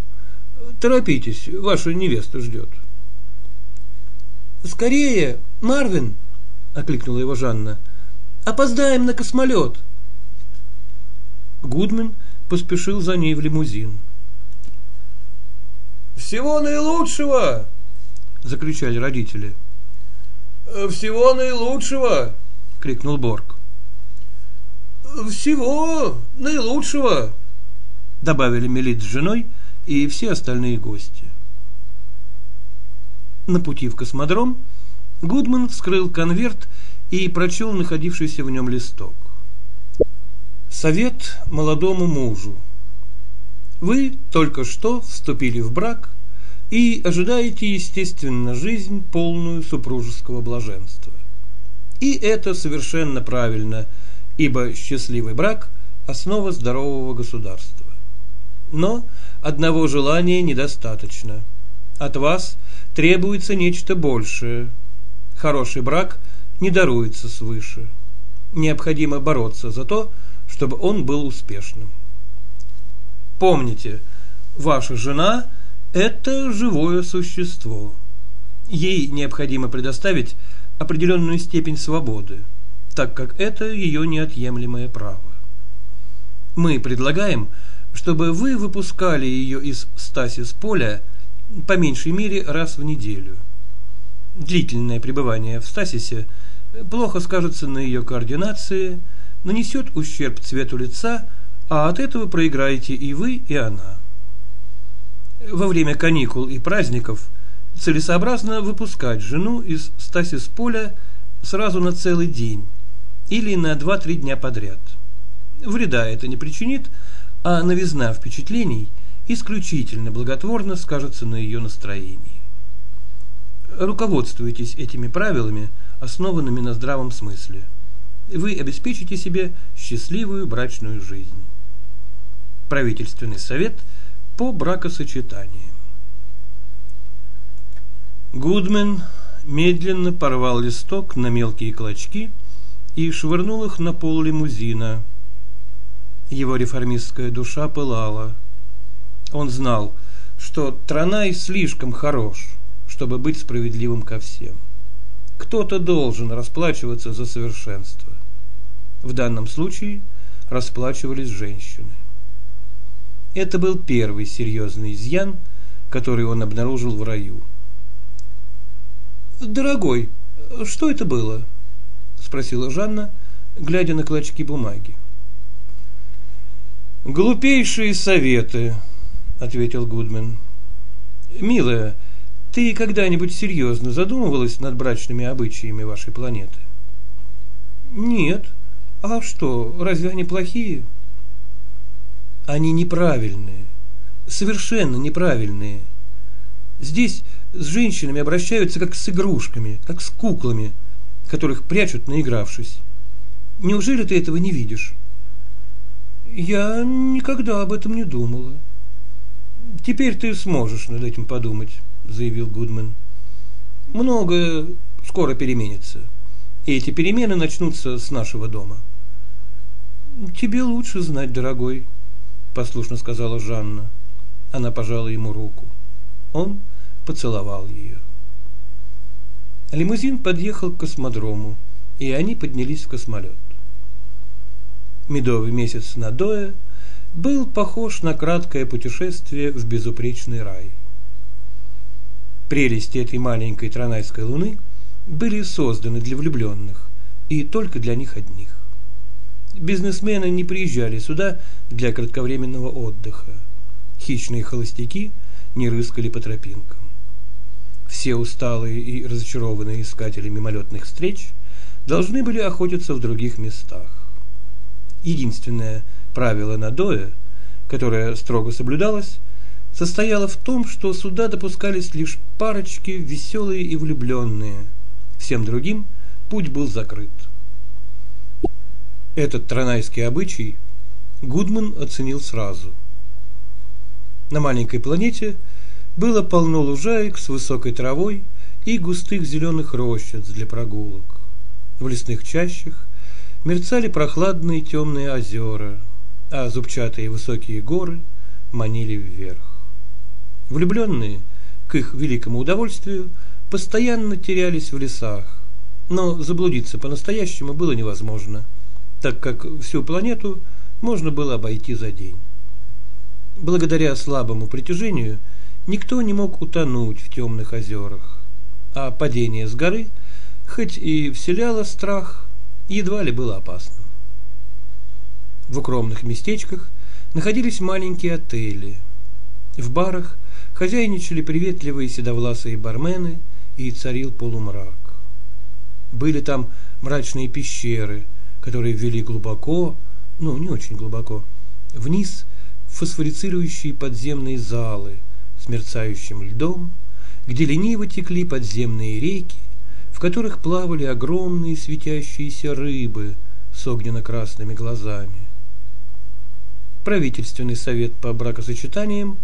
«Торопитесь, ваша невеста ждет». «Скорее, Марвин!» – окликнула его Жанна. «Опоздаем на космолет!» Гудман поспешил за ней в лимузин. «Всего наилучшего!» – закричали родители. «Всего наилучшего!» – крикнул Борг. «Всего наилучшего!» – добавили Мелит с женой и все остальные гости. На пути в космодром Гудман вскрыл конверт и прочел находившийся в нем листок. Совет молодому мужу. Вы только что вступили в брак и ожидаете, естественно, жизнь, полную супружеского блаженства. И это совершенно правильно, ибо счастливый брак – основа здорового государства. Но одного желания недостаточно. От вас – требуется нечто большее. Хороший брак не даруется свыше. Необходимо бороться за то, чтобы он был успешным. Помните, ваша жена – это живое существо. Ей необходимо предоставить определенную степень свободы, так как это ее неотъемлемое право. Мы предлагаем, чтобы вы выпускали ее из стасис поля – по меньшей мере раз в неделю. Длительное пребывание в стасисе плохо скажется на ее координации, нанесет ущерб цвету лица, а от этого проиграете и вы, и она. Во время каникул и праздников целесообразно выпускать жену из Стасис поля сразу на целый день или на 2-3 дня подряд. Вреда это не причинит, а новизна впечатлений исключительно благотворно скажется на ее настроении. Руководствуйтесь этими правилами, основанными на здравом смысле. Вы обеспечите себе счастливую брачную жизнь. Правительственный совет по бракосочетаниям. Гудмен медленно порвал листок на мелкие клочки и швырнул их на пол лимузина. Его реформистская душа пылала. Он знал, что Транай слишком хорош, чтобы быть справедливым ко всем. Кто-то должен расплачиваться за совершенство. В данном случае расплачивались женщины. Это был первый серьезный изъян, который он обнаружил в раю. «Дорогой, что это было?» – спросила Жанна, глядя на клочки бумаги. «Глупейшие советы», – ответил Гудмен. «Милая, ты когда-нибудь серьезно задумывалась над брачными обычаями вашей планеты?» «Нет. А что, разве они плохие?» «Они неправильные. Совершенно неправильные. Здесь с женщинами обращаются как с игрушками, как с куклами, которых прячут, наигравшись. Неужели ты этого не видишь? Я никогда об этом не думала. Теперь ты сможешь над этим подумать, заявил Гудман. Многое скоро переменится. И эти перемены начнутся с нашего дома. Тебе лучше знать, дорогой, послушно сказала Жанна. Она пожала ему руку. Он поцеловал ее. Лимузин подъехал к космодрому, и они поднялись в космолет. Медовый месяц надоя был похож на краткое путешествие в безупречный рай. Прелести этой маленькой тронайской луны были созданы для влюбленных и только для них одних. Бизнесмены не приезжали сюда для кратковременного отдыха. Хищные холостяки не рыскали по тропинкам. Все усталые и разочарованные искатели мимолетных встреч должны были охотиться в других местах. Единственное правило надоя, которое строго соблюдалось, состояло в том, что сюда допускались лишь парочки веселые и влюбленные. Всем другим путь был закрыт. Этот тронайский обычай Гудман оценил сразу. На маленькой планете – было полно лужаек с высокой травой и густых зеленых рощиц для прогулок. В лесных чащах мерцали прохладные темные озера, а зубчатые высокие горы манили вверх. Влюбленные, к их великому удовольствию, постоянно терялись в лесах, но заблудиться по-настоящему было невозможно, так как всю планету можно было обойти за день. Благодаря слабому притяжению – Никто не мог утонуть в темных озерах, а падение с горы, хоть и вселяло страх, едва ли было опасным. В укромных местечках находились маленькие отели. В барах хозяйничали приветливые седовласые бармены и царил полумрак. Были там мрачные пещеры, которые ввели глубоко, ну, не очень глубоко, вниз фосфорицирующие подземные залы – с мерцающим льдом, где лениво текли подземные реки, в которых плавали огромные светящиеся рыбы с огненно-красными глазами. Правительственный совет по бракосочетаниям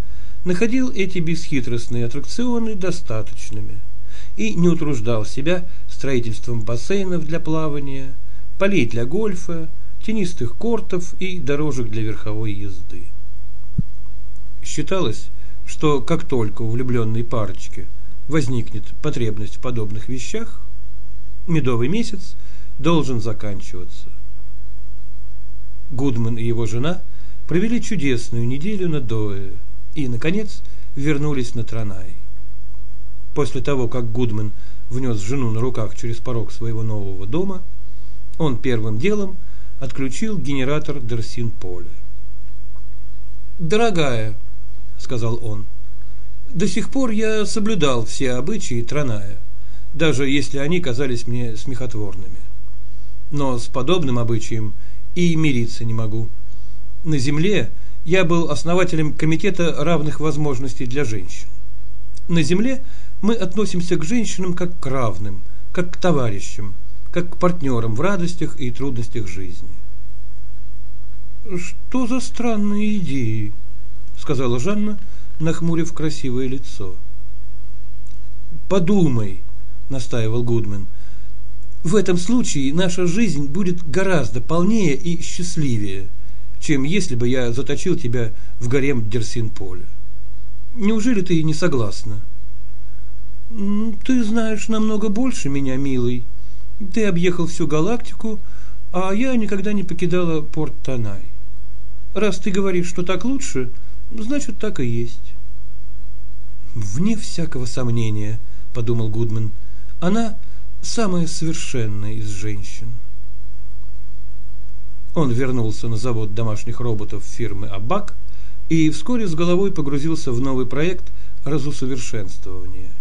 находил эти бесхитростные аттракционы достаточными и не утруждал себя строительством бассейнов для плавания, полей для гольфа, тенистых кортов и дорожек для верховой езды. Считалось, что как только у влюбленной парочки возникнет потребность в подобных вещах, медовый месяц должен заканчиваться. Гудман и его жена провели чудесную неделю на Дое и, наконец, вернулись на Транай. После того, как Гудман внес жену на руках через порог своего нового дома, он первым делом отключил генератор Дерсин-Поля. «Дорогая», сказал он. До сих пор я соблюдал все обычаи Траная, даже если они казались мне смехотворными. Но с подобным обычаем и мириться не могу. На земле я был основателем Комитета равных возможностей для женщин. На земле мы относимся к женщинам как к равным, как к товарищам, как к партнерам в радостях и трудностях жизни. «Что за странные идеи?» – сказала Жанна, нахмурив красивое лицо. «Подумай», – настаивал Гудман. «В этом случае наша жизнь будет гораздо полнее и счастливее, чем если бы я заточил тебя в гарем Дерсин-Поля. Неужели ты не согласна?» «Ты знаешь намного больше меня, милый. Ты объехал всю галактику, а я никогда не покидала порт Танай. Раз ты говоришь, что так лучше, значит, так и есть. Вне всякого сомнения, подумал Гудман, она самая совершенная из женщин. Он вернулся на завод домашних роботов фирмы Абак и вскоре с головой погрузился в новый проект разусовершенствования.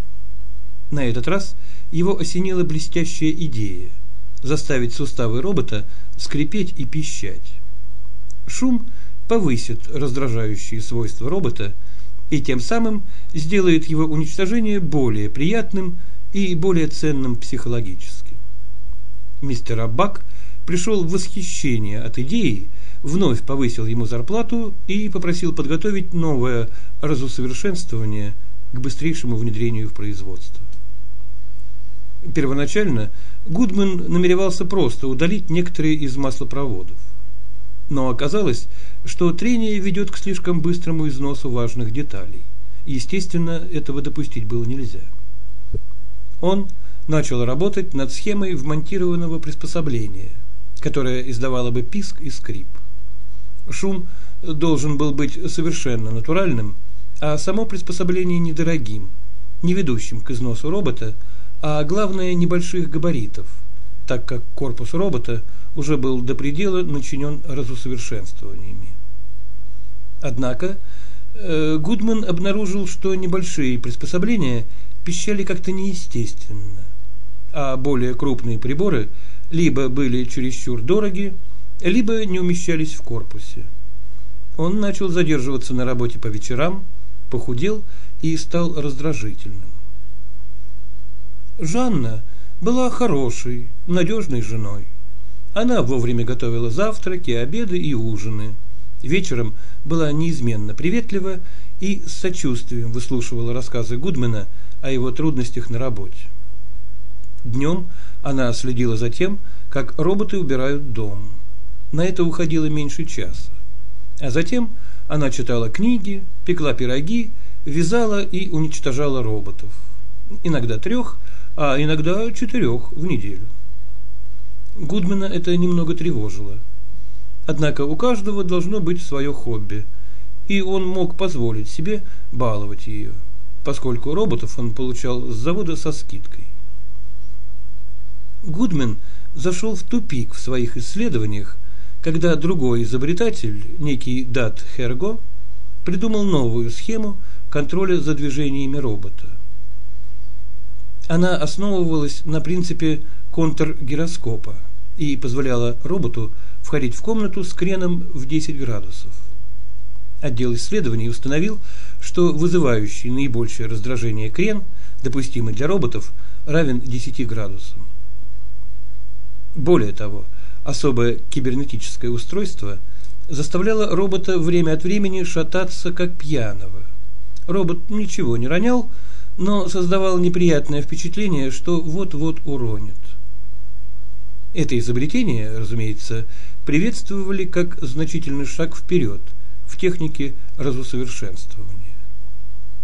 На этот раз его осенила блестящая идея заставить суставы робота скрипеть и пищать. Шум повысит раздражающие свойства робота и тем самым сделает его уничтожение более приятным и более ценным психологически. Мистер Аббак пришел в восхищение от идеи, вновь повысил ему зарплату и попросил подготовить новое разусовершенствование к быстрейшему внедрению в производство. Первоначально Гудман намеревался просто удалить некоторые из маслопроводов. Но оказалось, что трение ведет к слишком быстрому износу важных деталей. Естественно, этого допустить было нельзя. Он начал работать над схемой вмонтированного приспособления, которое издавало бы писк и скрип. Шум должен был быть совершенно натуральным, а само приспособление недорогим, не ведущим к износу робота, а главное небольших габаритов, так как корпус робота уже был до предела начинен разусовершенствованиями. Однако э, Гудман обнаружил, что небольшие приспособления пищали как-то неестественно, а более крупные приборы либо были чересчур дороги, либо не умещались в корпусе. Он начал задерживаться на работе по вечерам, похудел и стал раздражительным. Жанна была хорошей, надежной женой. Она вовремя готовила завтраки, обеды и ужины. Вечером была неизменно приветлива и с сочувствием выслушивала рассказы Гудмена о его трудностях на работе. Днем она следила за тем, как роботы убирают дом. На это уходило меньше часа. А затем она читала книги, пекла пироги, вязала и уничтожала роботов. Иногда трех, а иногда четырех в неделю. Гудмана это немного тревожило. Однако у каждого должно быть свое хобби, и он мог позволить себе баловать ее, поскольку роботов он получал с завода со скидкой. Гудмен зашел в тупик в своих исследованиях, когда другой изобретатель, некий Дат Херго, придумал новую схему контроля за движениями робота. Она основывалась на принципе контргироскопа и позволяла роботу входить в комнату с креном в 10 градусов. Отдел исследований установил, что вызывающий наибольшее раздражение крен, допустимый для роботов, равен 10 градусам. Более того, особое кибернетическое устройство заставляло робота время от времени шататься как пьяного. Робот ничего не ронял, но создавал неприятное впечатление, что вот-вот уронит. Это изобретение, разумеется, приветствовали как значительный шаг вперед в технике разусовершенствования.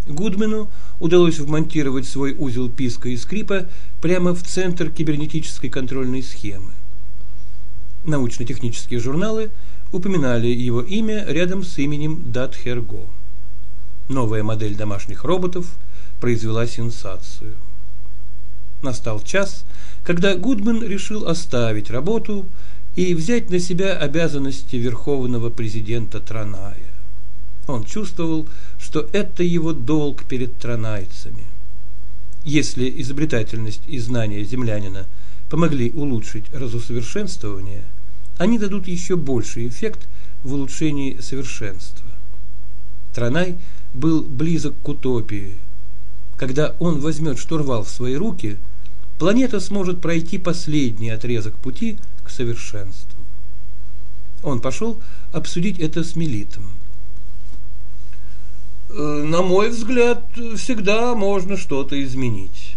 Гудмену удалось вмонтировать свой узел писка и скрипа прямо в центр кибернетической контрольной схемы. Научно-технические журналы упоминали его имя рядом с именем Датхерго. Новая модель домашних роботов – произвела сенсацию. Настал час, когда Гудман решил оставить работу и взять на себя обязанности верховного президента Траная. Он чувствовал, что это его долг перед тронайцами. Если изобретательность и знания землянина помогли улучшить разусовершенствование, они дадут еще больший эффект в улучшении совершенства. Транай был близок к утопии. Когда он возьмет штурвал в свои руки, планета сможет пройти последний отрезок пути к совершенству. Он пошел обсудить это с Мелитом. Э, на мой взгляд, всегда можно что-то изменить,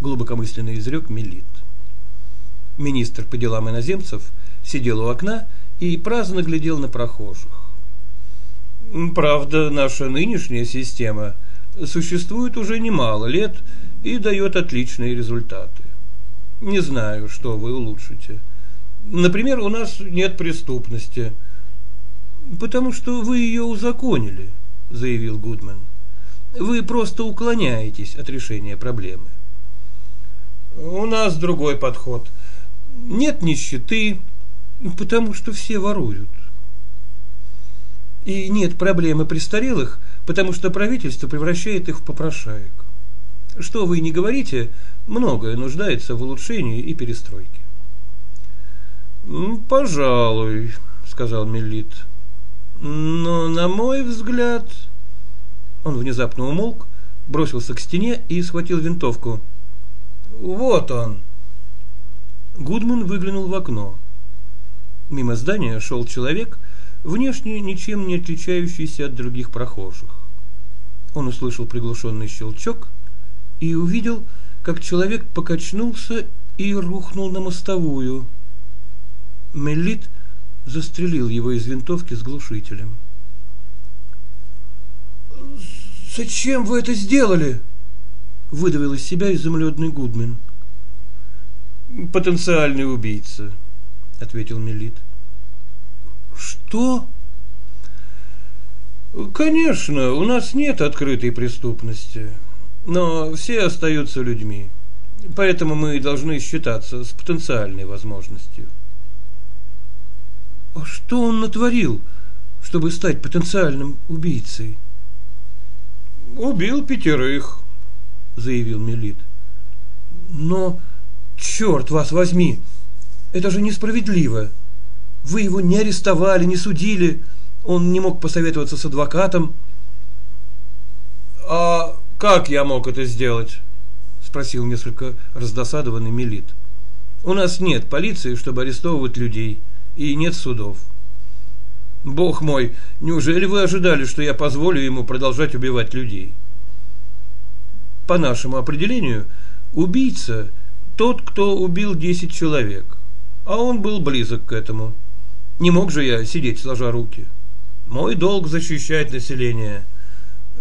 глубокомысленно изрек Мелит. Министр по делам иноземцев сидел у окна и праздно глядел на прохожих. Правда, наша нынешняя система существует уже немало лет и дает отличные результаты. Не знаю, что вы улучшите. Например, у нас нет преступности. Потому что вы ее узаконили, заявил Гудман. Вы просто уклоняетесь от решения проблемы. У нас другой подход. Нет нищеты, потому что все воруют. И нет проблемы престарелых, потому что правительство превращает их в попрошаек. Что вы не говорите, многое нуждается в улучшении и перестройке. «Пожалуй», — сказал Мелит. «Но, на мой взгляд...» Он внезапно умолк, бросился к стене и схватил винтовку. «Вот он!» Гудман выглянул в окно. Мимо здания шел человек, внешне ничем не отличающийся от других прохожих. Он услышал приглушенный щелчок и увидел, как человек покачнулся и рухнул на мостовую. Меллит застрелил его из винтовки с глушителем. «Зачем вы это сделали?» выдавил из себя изумленный Гудмен. «Потенциальный убийца», — ответил Мелит. Что? Конечно, у нас нет открытой преступности, но все остаются людьми. Поэтому мы должны считаться с потенциальной возможностью. А что он натворил, чтобы стать потенциальным убийцей? Убил пятерых, заявил Мелит. Но, черт вас возьми, это же несправедливо. Вы его не арестовали, не судили. Он не мог посоветоваться с адвокатом. А как я мог это сделать? спросил несколько раздосадованный Мелит. У нас нет полиции, чтобы арестовывать людей, и нет судов. Бог мой, неужели вы ожидали, что я позволю ему продолжать убивать людей? По нашему определению, убийца тот, кто убил десять человек, а он был близок к этому. Не мог же я сидеть сложа руки. Мой долг защищать население.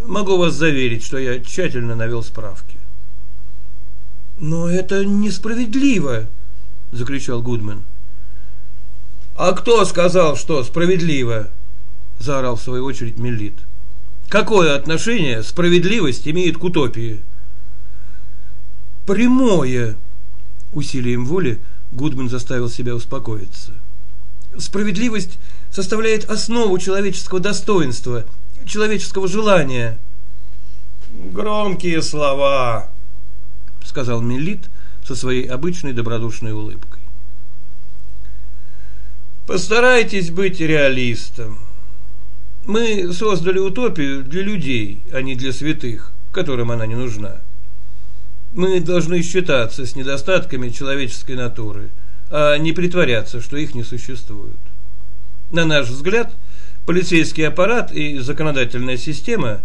Могу вас заверить, что я тщательно навел справки. Но это несправедливо, закричал Гудман. А кто сказал, что справедливо? заорал в свою очередь Меллит. Какое отношение справедливость имеет к утопии? Прямое. Усилием воли Гудман заставил себя успокоиться. Справедливость составляет основу человеческого достоинства, человеческого желания. Громкие слова, сказал Мелит со своей обычной добродушной улыбкой. Постарайтесь быть реалистом. Мы создали утопию для людей, а не для святых, которым она не нужна. Мы должны считаться с недостатками человеческой натуры – а не притворяться, что их не существует. На наш взгляд, полицейский аппарат и законодательная система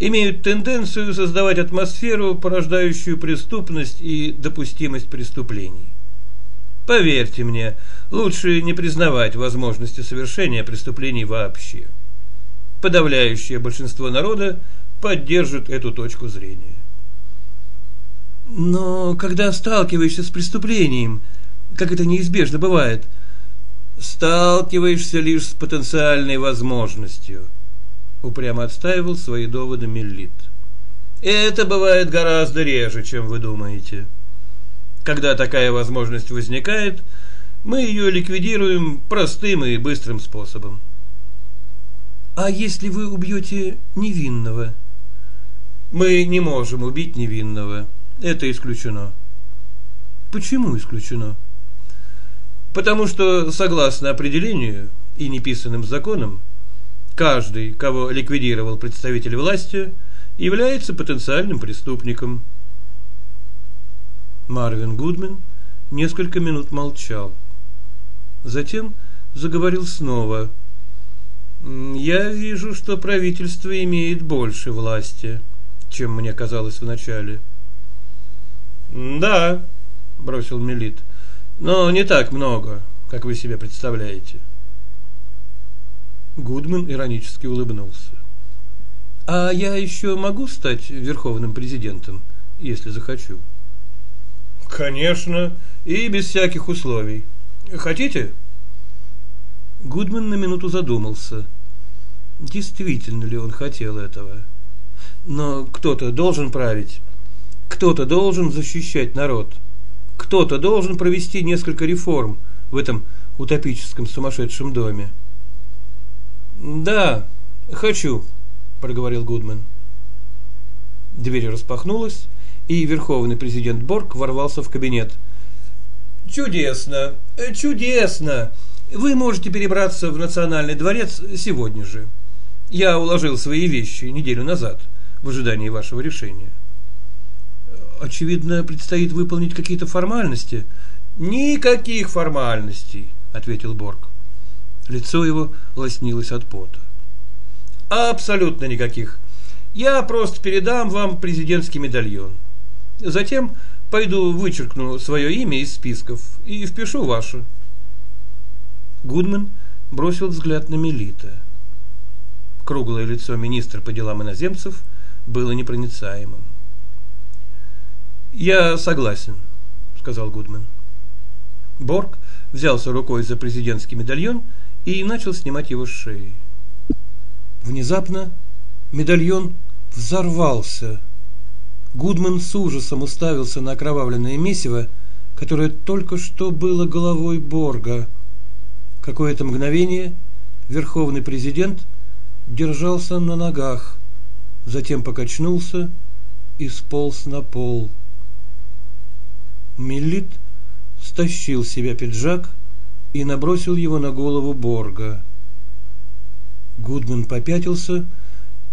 имеют тенденцию создавать атмосферу, порождающую преступность и допустимость преступлений. Поверьте мне, лучше не признавать возможности совершения преступлений вообще. Подавляющее большинство народа поддержит эту точку зрения. Но когда сталкиваешься с преступлением – как это неизбежно бывает, сталкиваешься лишь с потенциальной возможностью, упрямо отстаивал свои доводы Меллит. Это бывает гораздо реже, чем вы думаете. Когда такая возможность возникает, мы ее ликвидируем простым и быстрым способом. А если вы убьете невинного? Мы не можем убить невинного. Это исключено. Почему исключено? Потому что, согласно определению и неписанным законам, каждый, кого ликвидировал представитель власти, является потенциальным преступником. Марвин Гудмен несколько минут молчал. Затем заговорил снова. «Я вижу, что правительство имеет больше власти, чем мне казалось вначале». «Да», — бросил Мелит, — «но не так много, как вы себе представляете». Гудман иронически улыбнулся. «А я еще могу стать верховным президентом, если захочу?» «Конечно, и без всяких условий. Хотите?» Гудман на минуту задумался. Действительно ли он хотел этого? Но кто-то должен править. Кто-то должен защищать народ. Кто-то должен провести несколько реформ в этом утопическом сумасшедшем доме. «Да, хочу», – проговорил Гудман. Дверь распахнулась, и верховный президент Борг ворвался в кабинет. «Чудесно! Чудесно! Вы можете перебраться в Национальный дворец сегодня же. Я уложил свои вещи неделю назад в ожидании вашего решения». «Очевидно, предстоит выполнить какие-то формальности». «Никаких формальностей», – ответил Борг. Лицо его лоснилось от пота. Абсолютно никаких. Я просто передам вам президентский медальон. Затем пойду вычеркну свое имя из списков и впишу ваше. Гудман бросил взгляд на Мелита. Круглое лицо министра по делам иноземцев было непроницаемым. «Я согласен», — сказал Гудман. Борг взялся рукой за президентский медальон и начал снимать его с шеи. Внезапно медальон взорвался. Гудман с ужасом уставился на окровавленное месиво, которое только что было головой Борга. Какое-то мгновение верховный президент держался на ногах, затем покачнулся и сполз на пол. Мелит стащил с себя пиджак и набросил его на голову Борга. Гудман попятился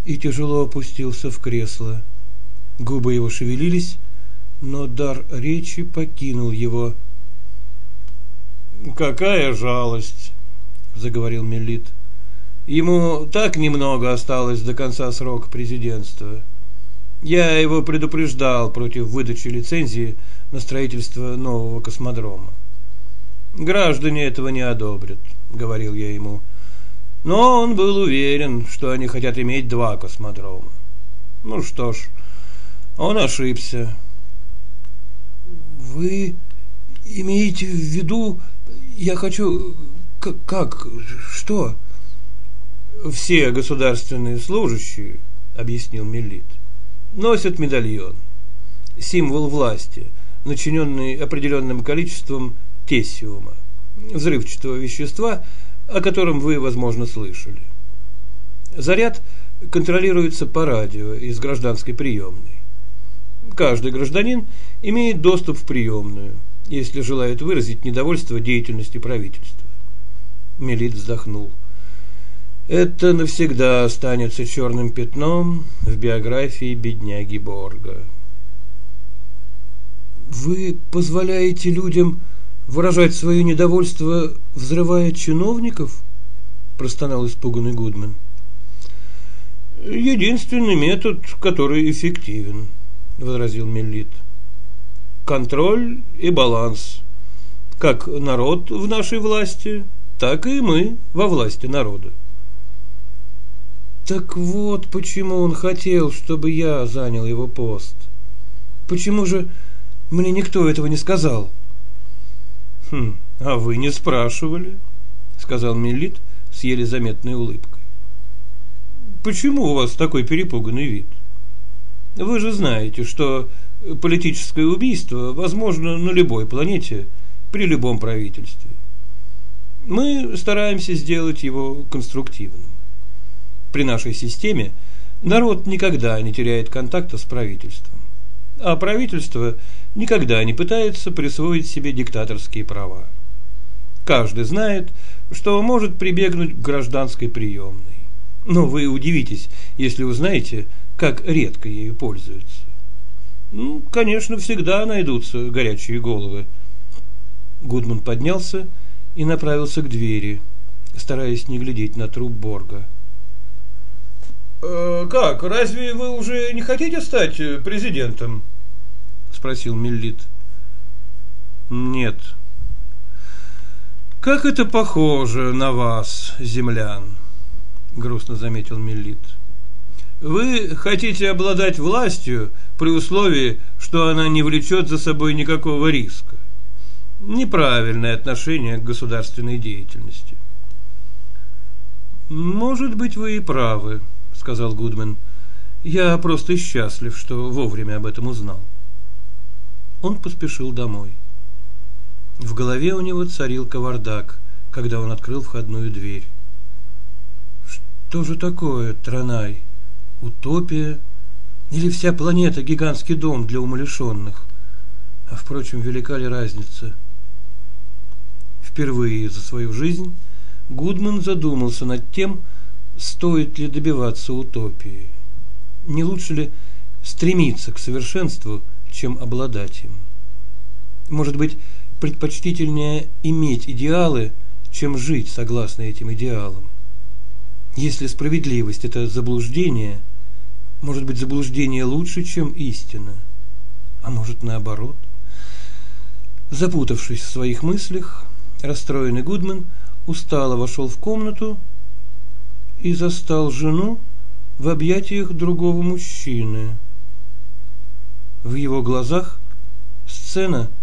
и тяжело опустился в кресло. Губы его шевелились, но дар речи покинул его. «Какая жалость!» – заговорил Мелит. «Ему так немного осталось до конца срока президентства. Я его предупреждал против выдачи лицензии на строительство нового космодрома. Граждане этого не одобрят, говорил я ему. Но он был уверен, что они хотят иметь два космодрома. Ну что ж, он ошибся. Вы имеете в виду, я хочу, как, как что? Все государственные служащие, объяснил Мелит, носят медальон, символ власти, начиненный определенным количеством тессиума, взрывчатого вещества, о котором вы, возможно, слышали. Заряд контролируется по радио из гражданской приемной. Каждый гражданин имеет доступ в приемную, если желает выразить недовольство деятельностью правительства. Мелит вздохнул. Это навсегда останется черным пятном в биографии бедняги Борга. Вы позволяете людям выражать свое недовольство, взрывая чиновников? простонал испуганный Гудман. Единственный метод, который эффективен, возразил Меллит. Контроль и баланс. Как народ в нашей власти, так и мы во власти народа. Так вот, почему он хотел, чтобы я занял его пост. Почему же мне никто этого не сказал? Хм, а вы не спрашивали, сказал Мелит с еле заметной улыбкой. Почему у вас такой перепуганный вид? Вы же знаете, что политическое убийство возможно на любой планете при любом правительстве. Мы стараемся сделать его конструктивным. при нашей системе народ никогда не теряет контакта с правительством, а правительство никогда не пытается присвоить себе диктаторские права. Каждый знает, что может прибегнуть к гражданской приемной. Но вы удивитесь, если узнаете, как редко ею пользуются. Ну, конечно, всегда найдутся горячие головы. Гудман поднялся и направился к двери, стараясь не глядеть на труп Борга. «Э, «Как, разве вы уже не хотите стать президентом?» – спросил Меллит. «Нет». «Как это похоже на вас, землян!» – грустно заметил Меллит. «Вы хотите обладать властью при условии, что она не влечет за собой никакого риска. Неправильное отношение к государственной деятельности». «Может быть, вы и правы», – сказал Гудмен. «Я просто счастлив, что вовремя об этом узнал». Он поспешил домой. В голове у него царил кавардак, когда он открыл входную дверь. Что же такое Транай? Утопия? Или вся планета гигантский дом для умалишенных? А впрочем, велика ли разница? Впервые за свою жизнь Гудман задумался над тем, стоит ли добиваться утопии. Не лучше ли стремиться к совершенству, чем обладать им? Может быть, предпочтительнее иметь идеалы, чем жить согласно этим идеалам. Если справедливость – это заблуждение, может быть, заблуждение лучше, чем истина, а может, наоборот. Запутавшись в своих мыслях, расстроенный Гудман устало вошел в комнату и застал жену в объятиях другого мужчины. В его глазах сцена –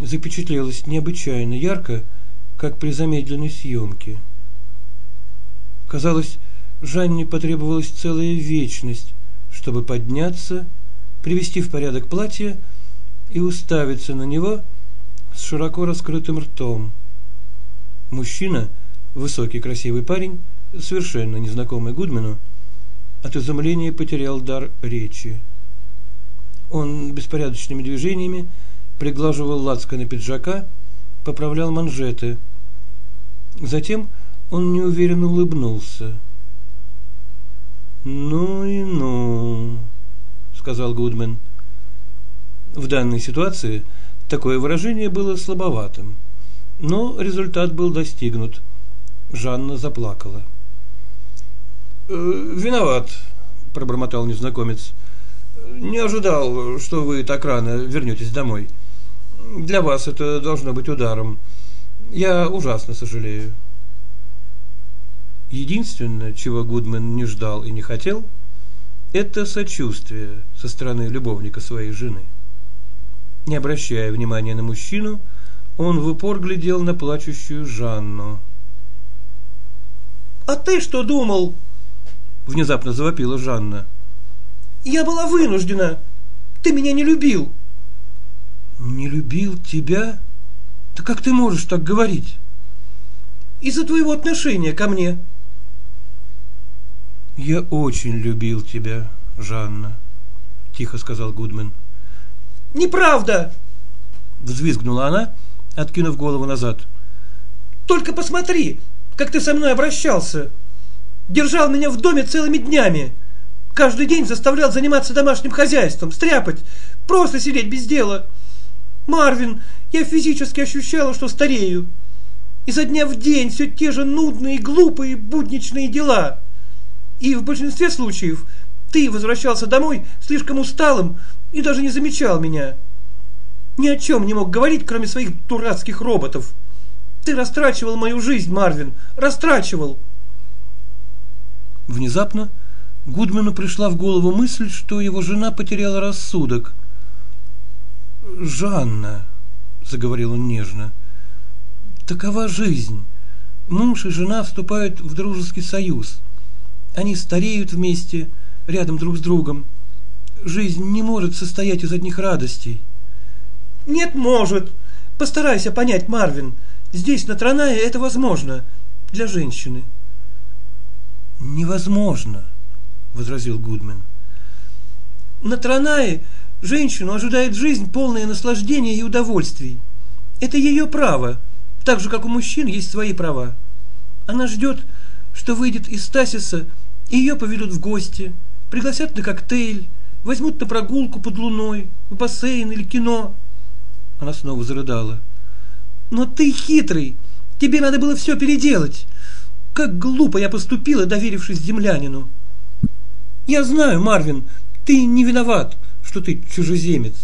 запечатлелось необычайно ярко, как при замедленной съемке. Казалось, Жанне потребовалась целая вечность, чтобы подняться, привести в порядок платье и уставиться на него с широко раскрытым ртом. Мужчина, высокий красивый парень, совершенно незнакомый Гудмену, от изумления потерял дар речи. Он беспорядочными движениями приглаживал лацканы пиджака, поправлял манжеты. Затем он неуверенно улыбнулся. «Ну и ну», — сказал Гудмен. В данной ситуации такое выражение было слабоватым, но результат был достигнут. Жанна заплакала. «Э, «Виноват», — пробормотал незнакомец. «Не ожидал, что вы так рано вернетесь домой». Для вас это должно быть ударом. Я ужасно сожалею. Единственное, чего Гудман не ждал и не хотел, это сочувствие со стороны любовника своей жены. Не обращая внимания на мужчину, он в упор глядел на плачущую Жанну. «А ты что думал?» Внезапно завопила Жанна. «Я была вынуждена. Ты меня не любил. Не любил тебя? Да как ты можешь так говорить? Из-за твоего отношения ко мне. Я очень любил тебя, Жанна, тихо сказал Гудмен. Неправда! Взвизгнула она, откинув голову назад. Только посмотри, как ты со мной обращался. Держал меня в доме целыми днями. Каждый день заставлял заниматься домашним хозяйством, стряпать, просто сидеть без дела. Марвин, я физически ощущала, что старею. Изо дня в день все те же нудные, глупые, будничные дела. И в большинстве случаев ты возвращался домой слишком усталым и даже не замечал меня. Ни о чем не мог говорить, кроме своих дурацких роботов. Ты растрачивал мою жизнь, Марвин, растрачивал. Внезапно Гудману пришла в голову мысль, что его жена потеряла рассудок – Жанна, заговорил он нежно, такова жизнь. Муж и жена вступают в дружеский союз. Они стареют вместе, рядом друг с другом. Жизнь не может состоять из одних радостей. Нет, может. Постарайся понять, Марвин. Здесь, на Транае, это возможно. Для женщины. Невозможно, возразил Гудмен. На Транае женщину ожидает жизнь полная наслаждения и удовольствий. Это ее право, так же, как у мужчин есть свои права. Она ждет, что выйдет из Стасиса, и ее поведут в гости, пригласят на коктейль, возьмут на прогулку под луной, в бассейн или кино. Она снова зарыдала. Но ты хитрый, тебе надо было все переделать. Как глупо я поступила, доверившись землянину. Я знаю, Марвин, ты не виноват, что ты чужеземец.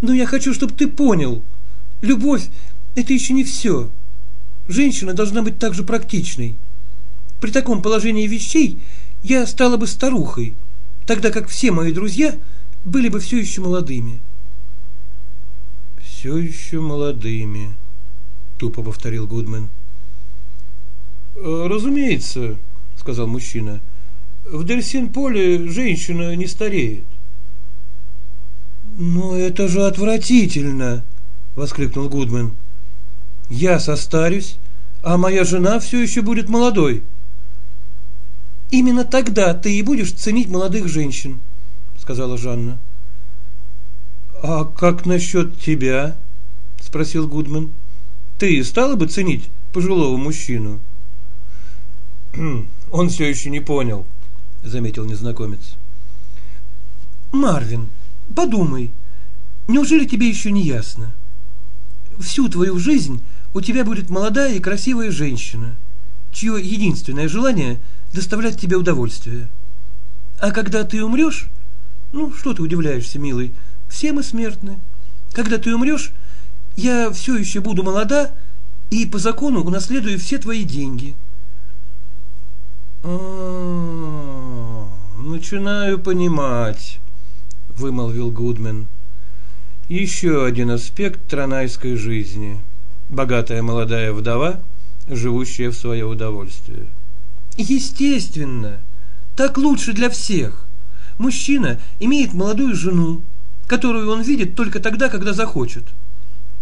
Но я хочу, чтобы ты понял, любовь – это еще не все. Женщина должна быть также практичной. При таком положении вещей я стала бы старухой, тогда как все мои друзья были бы все еще молодыми. Все еще молодыми, тупо повторил Гудмен. Разумеется, сказал мужчина. В Дельсин-поле женщина не стареет. Но это же отвратительно, воскликнул Гудмен. Я состарюсь, а моя жена все еще будет молодой. Именно тогда ты и будешь ценить молодых женщин, сказала Жанна. А как насчет тебя? спросил Гудман. Ты стала бы ценить пожилого мужчину? [CLEARS THROAT] Он все еще не понял, заметил незнакомец. Марвин, подумай, неужели тебе еще не ясно? Всю твою жизнь у тебя будет молодая и красивая женщина, чье единственное желание – доставлять тебе удовольствие. А когда ты умрешь, ну, что ты удивляешься, милый, все мы смертны. Когда ты умрешь, я все еще буду молода и по закону унаследую все твои деньги. А, начинаю понимать, вымолвил Гудмен. Еще один аспект тронайской жизни. Богатая молодая вдова, живущая в свое удовольствие. Естественно, так лучше для всех. Мужчина имеет молодую жену, которую он видит только тогда, когда захочет.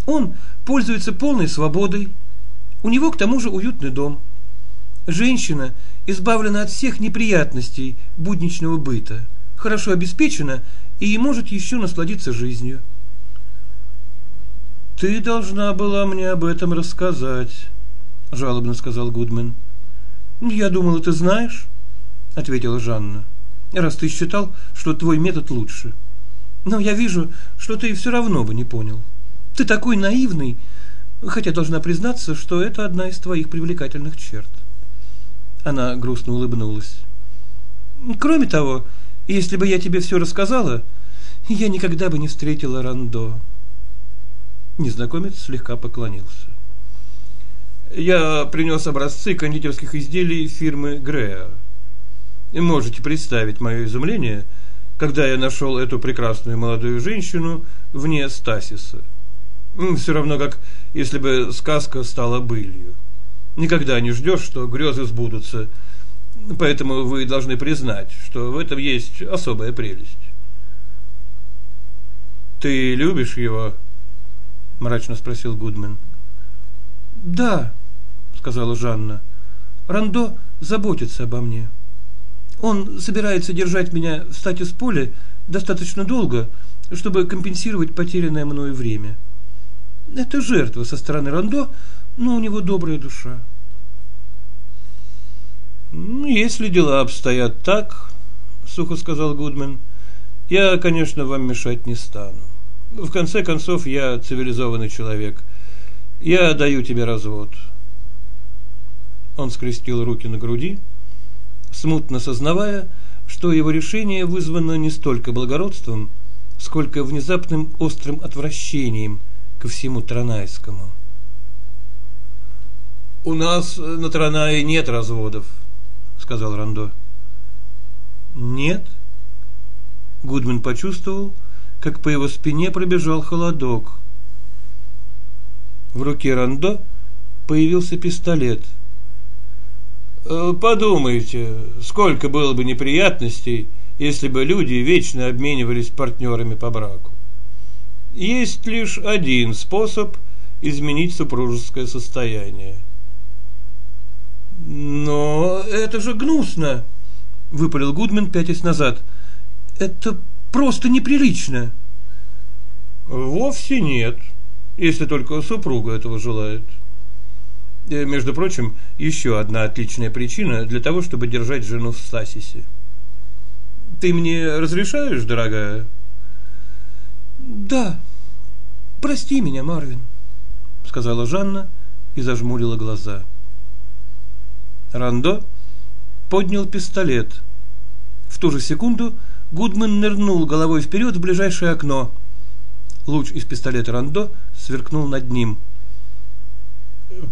Он пользуется полной свободой. У него к тому же уютный дом. Женщина избавлена от всех неприятностей будничного быта, хорошо обеспечена и может еще насладиться жизнью. Ты должна была мне об этом рассказать, жалобно сказал Гудмен. «Я думала, ты знаешь», — ответила Жанна, «раз ты считал, что твой метод лучше. Но я вижу, что ты все равно бы не понял. Ты такой наивный, хотя должна признаться, что это одна из твоих привлекательных черт». Она грустно улыбнулась. «Кроме того, если бы я тебе все рассказала, я никогда бы не встретила Рандо». Незнакомец слегка поклонился. Я принес образцы кондитерских изделий фирмы Грея. И можете представить мое изумление, когда я нашел эту прекрасную молодую женщину вне Стасиса. Все равно, как если бы сказка стала былью. Никогда не ждешь, что грезы сбудутся, поэтому вы должны признать, что в этом есть особая прелесть. «Ты любишь его?» – мрачно спросил Гудмен. «Да», сказала Жанна. Рандо заботится обо мне. Он собирается держать меня в статис поле достаточно долго, чтобы компенсировать потерянное мною время. Это жертва со стороны Рандо, но у него добрая душа. «Ну, если дела обстоят так, сухо сказал Гудмен, я, конечно, вам мешать не стану. В конце концов, я цивилизованный человек. Я даю тебе развод. Он скрестил руки на груди, смутно сознавая, что его решение вызвано не столько благородством, сколько внезапным острым отвращением ко всему Транайскому. «У нас на Транае нет разводов», — сказал Рандо. «Нет?» Гудман почувствовал, как по его спине пробежал холодок. В руке Рандо появился пистолет — Э, подумайте, сколько было бы неприятностей, если бы люди вечно обменивались партнерами по браку. Есть лишь один способ изменить супружеское состояние. Но это же гнусно, выпалил Гудмен, пятясь назад. Это просто неприлично. Вовсе нет, если только супруга этого желает. Э, между прочим, еще одна отличная причина для того, чтобы держать жену в стасисе. Ты мне разрешаешь, дорогая? Да. Прости меня, Марвин, сказала Жанна и зажмурила глаза. Рандо поднял пистолет. В ту же секунду Гудман нырнул головой вперед в ближайшее окно. Луч из пистолета Рандо сверкнул над ним.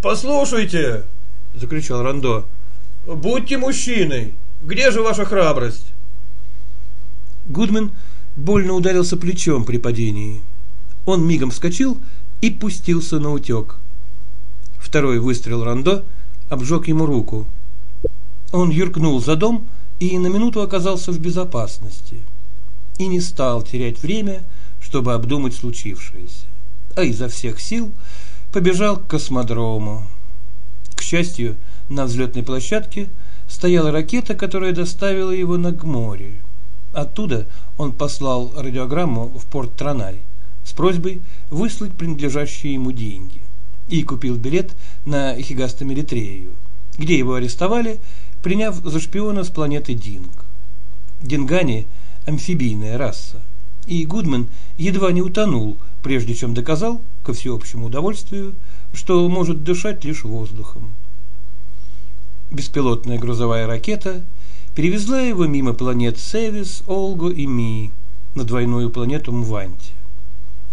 «Послушайте!» – закричал Рандо. «Будьте мужчиной! Где же ваша храбрость?» Гудман больно ударился плечом при падении. Он мигом вскочил и пустился на утек. Второй выстрел Рандо обжег ему руку. Он юркнул за дом и на минуту оказался в безопасности. И не стал терять время, чтобы обдумать случившееся, а изо всех сил побежал к космодрому. К счастью, на взлетной площадке стояла ракета, которая доставила его на Гморе. Оттуда он послал радиограмму в порт Транай с просьбой выслать принадлежащие ему деньги и купил билет на Хигастомеритрею, где его арестовали, приняв за шпиона с планеты Динг. Дингани – амфибийная раса, и Гудман едва не утонул, прежде чем доказал, ко всеобщему удовольствию, что может дышать лишь воздухом. Беспилотная грузовая ракета перевезла его мимо планет Севис, Олго и Ми на двойную планету Мванти.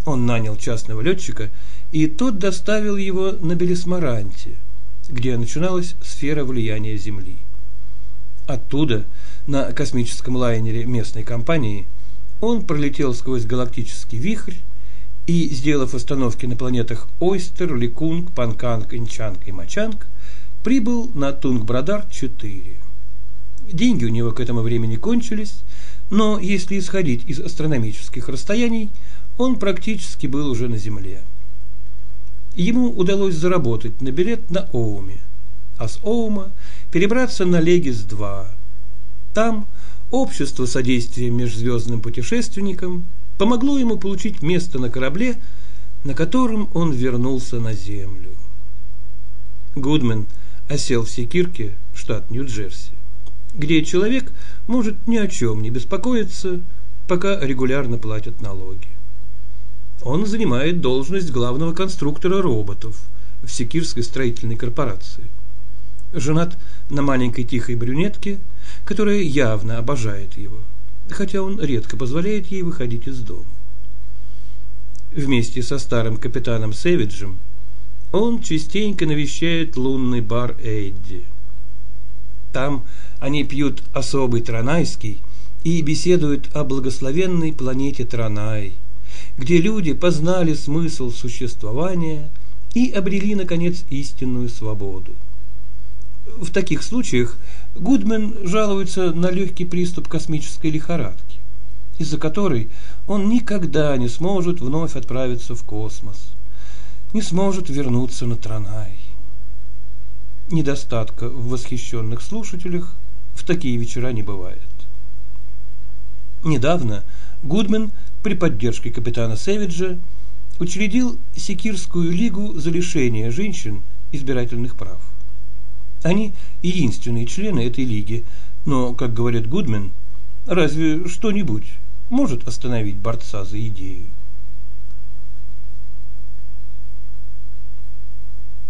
Он нанял частного летчика – и тот доставил его на Белисмаранте, где начиналась сфера влияния Земли. Оттуда, на космическом лайнере местной компании, он пролетел сквозь галактический вихрь и, сделав остановки на планетах Ойстер, Ликунг, Панканг, Инчанг и Мачанг, прибыл на Тунгбрадар-4. Деньги у него к этому времени кончились, но если исходить из астрономических расстояний, он практически был уже на Земле ему удалось заработать на билет на Оуме, а с Оума перебраться на Легис-2. Там общество содействия межзвездным путешественникам помогло ему получить место на корабле, на котором он вернулся на Землю. Гудмен осел в Секирке, штат Нью-Джерси, где человек может ни о чем не беспокоиться, пока регулярно платят налоги. Он занимает должность главного конструктора роботов в Секирской строительной корпорации. Женат на маленькой тихой брюнетке, которая явно обожает его, хотя он редко позволяет ей выходить из дома. Вместе со старым капитаном Сэвиджем он частенько навещает лунный бар Эдди. Там они пьют особый транайский и беседуют о благословенной планете Транай – где люди познали смысл существования и обрели, наконец, истинную свободу. В таких случаях Гудмен жалуется на легкий приступ космической лихорадки, из-за которой он никогда не сможет вновь отправиться в космос, не сможет вернуться на Транай. Недостатка в восхищенных слушателях в такие вечера не бывает. Недавно Гудмен – при поддержке капитана Сэвиджа учредил Секирскую лигу за лишение женщин избирательных прав. Они единственные члены этой лиги, но, как говорит Гудмен, разве что-нибудь может остановить борца за идею?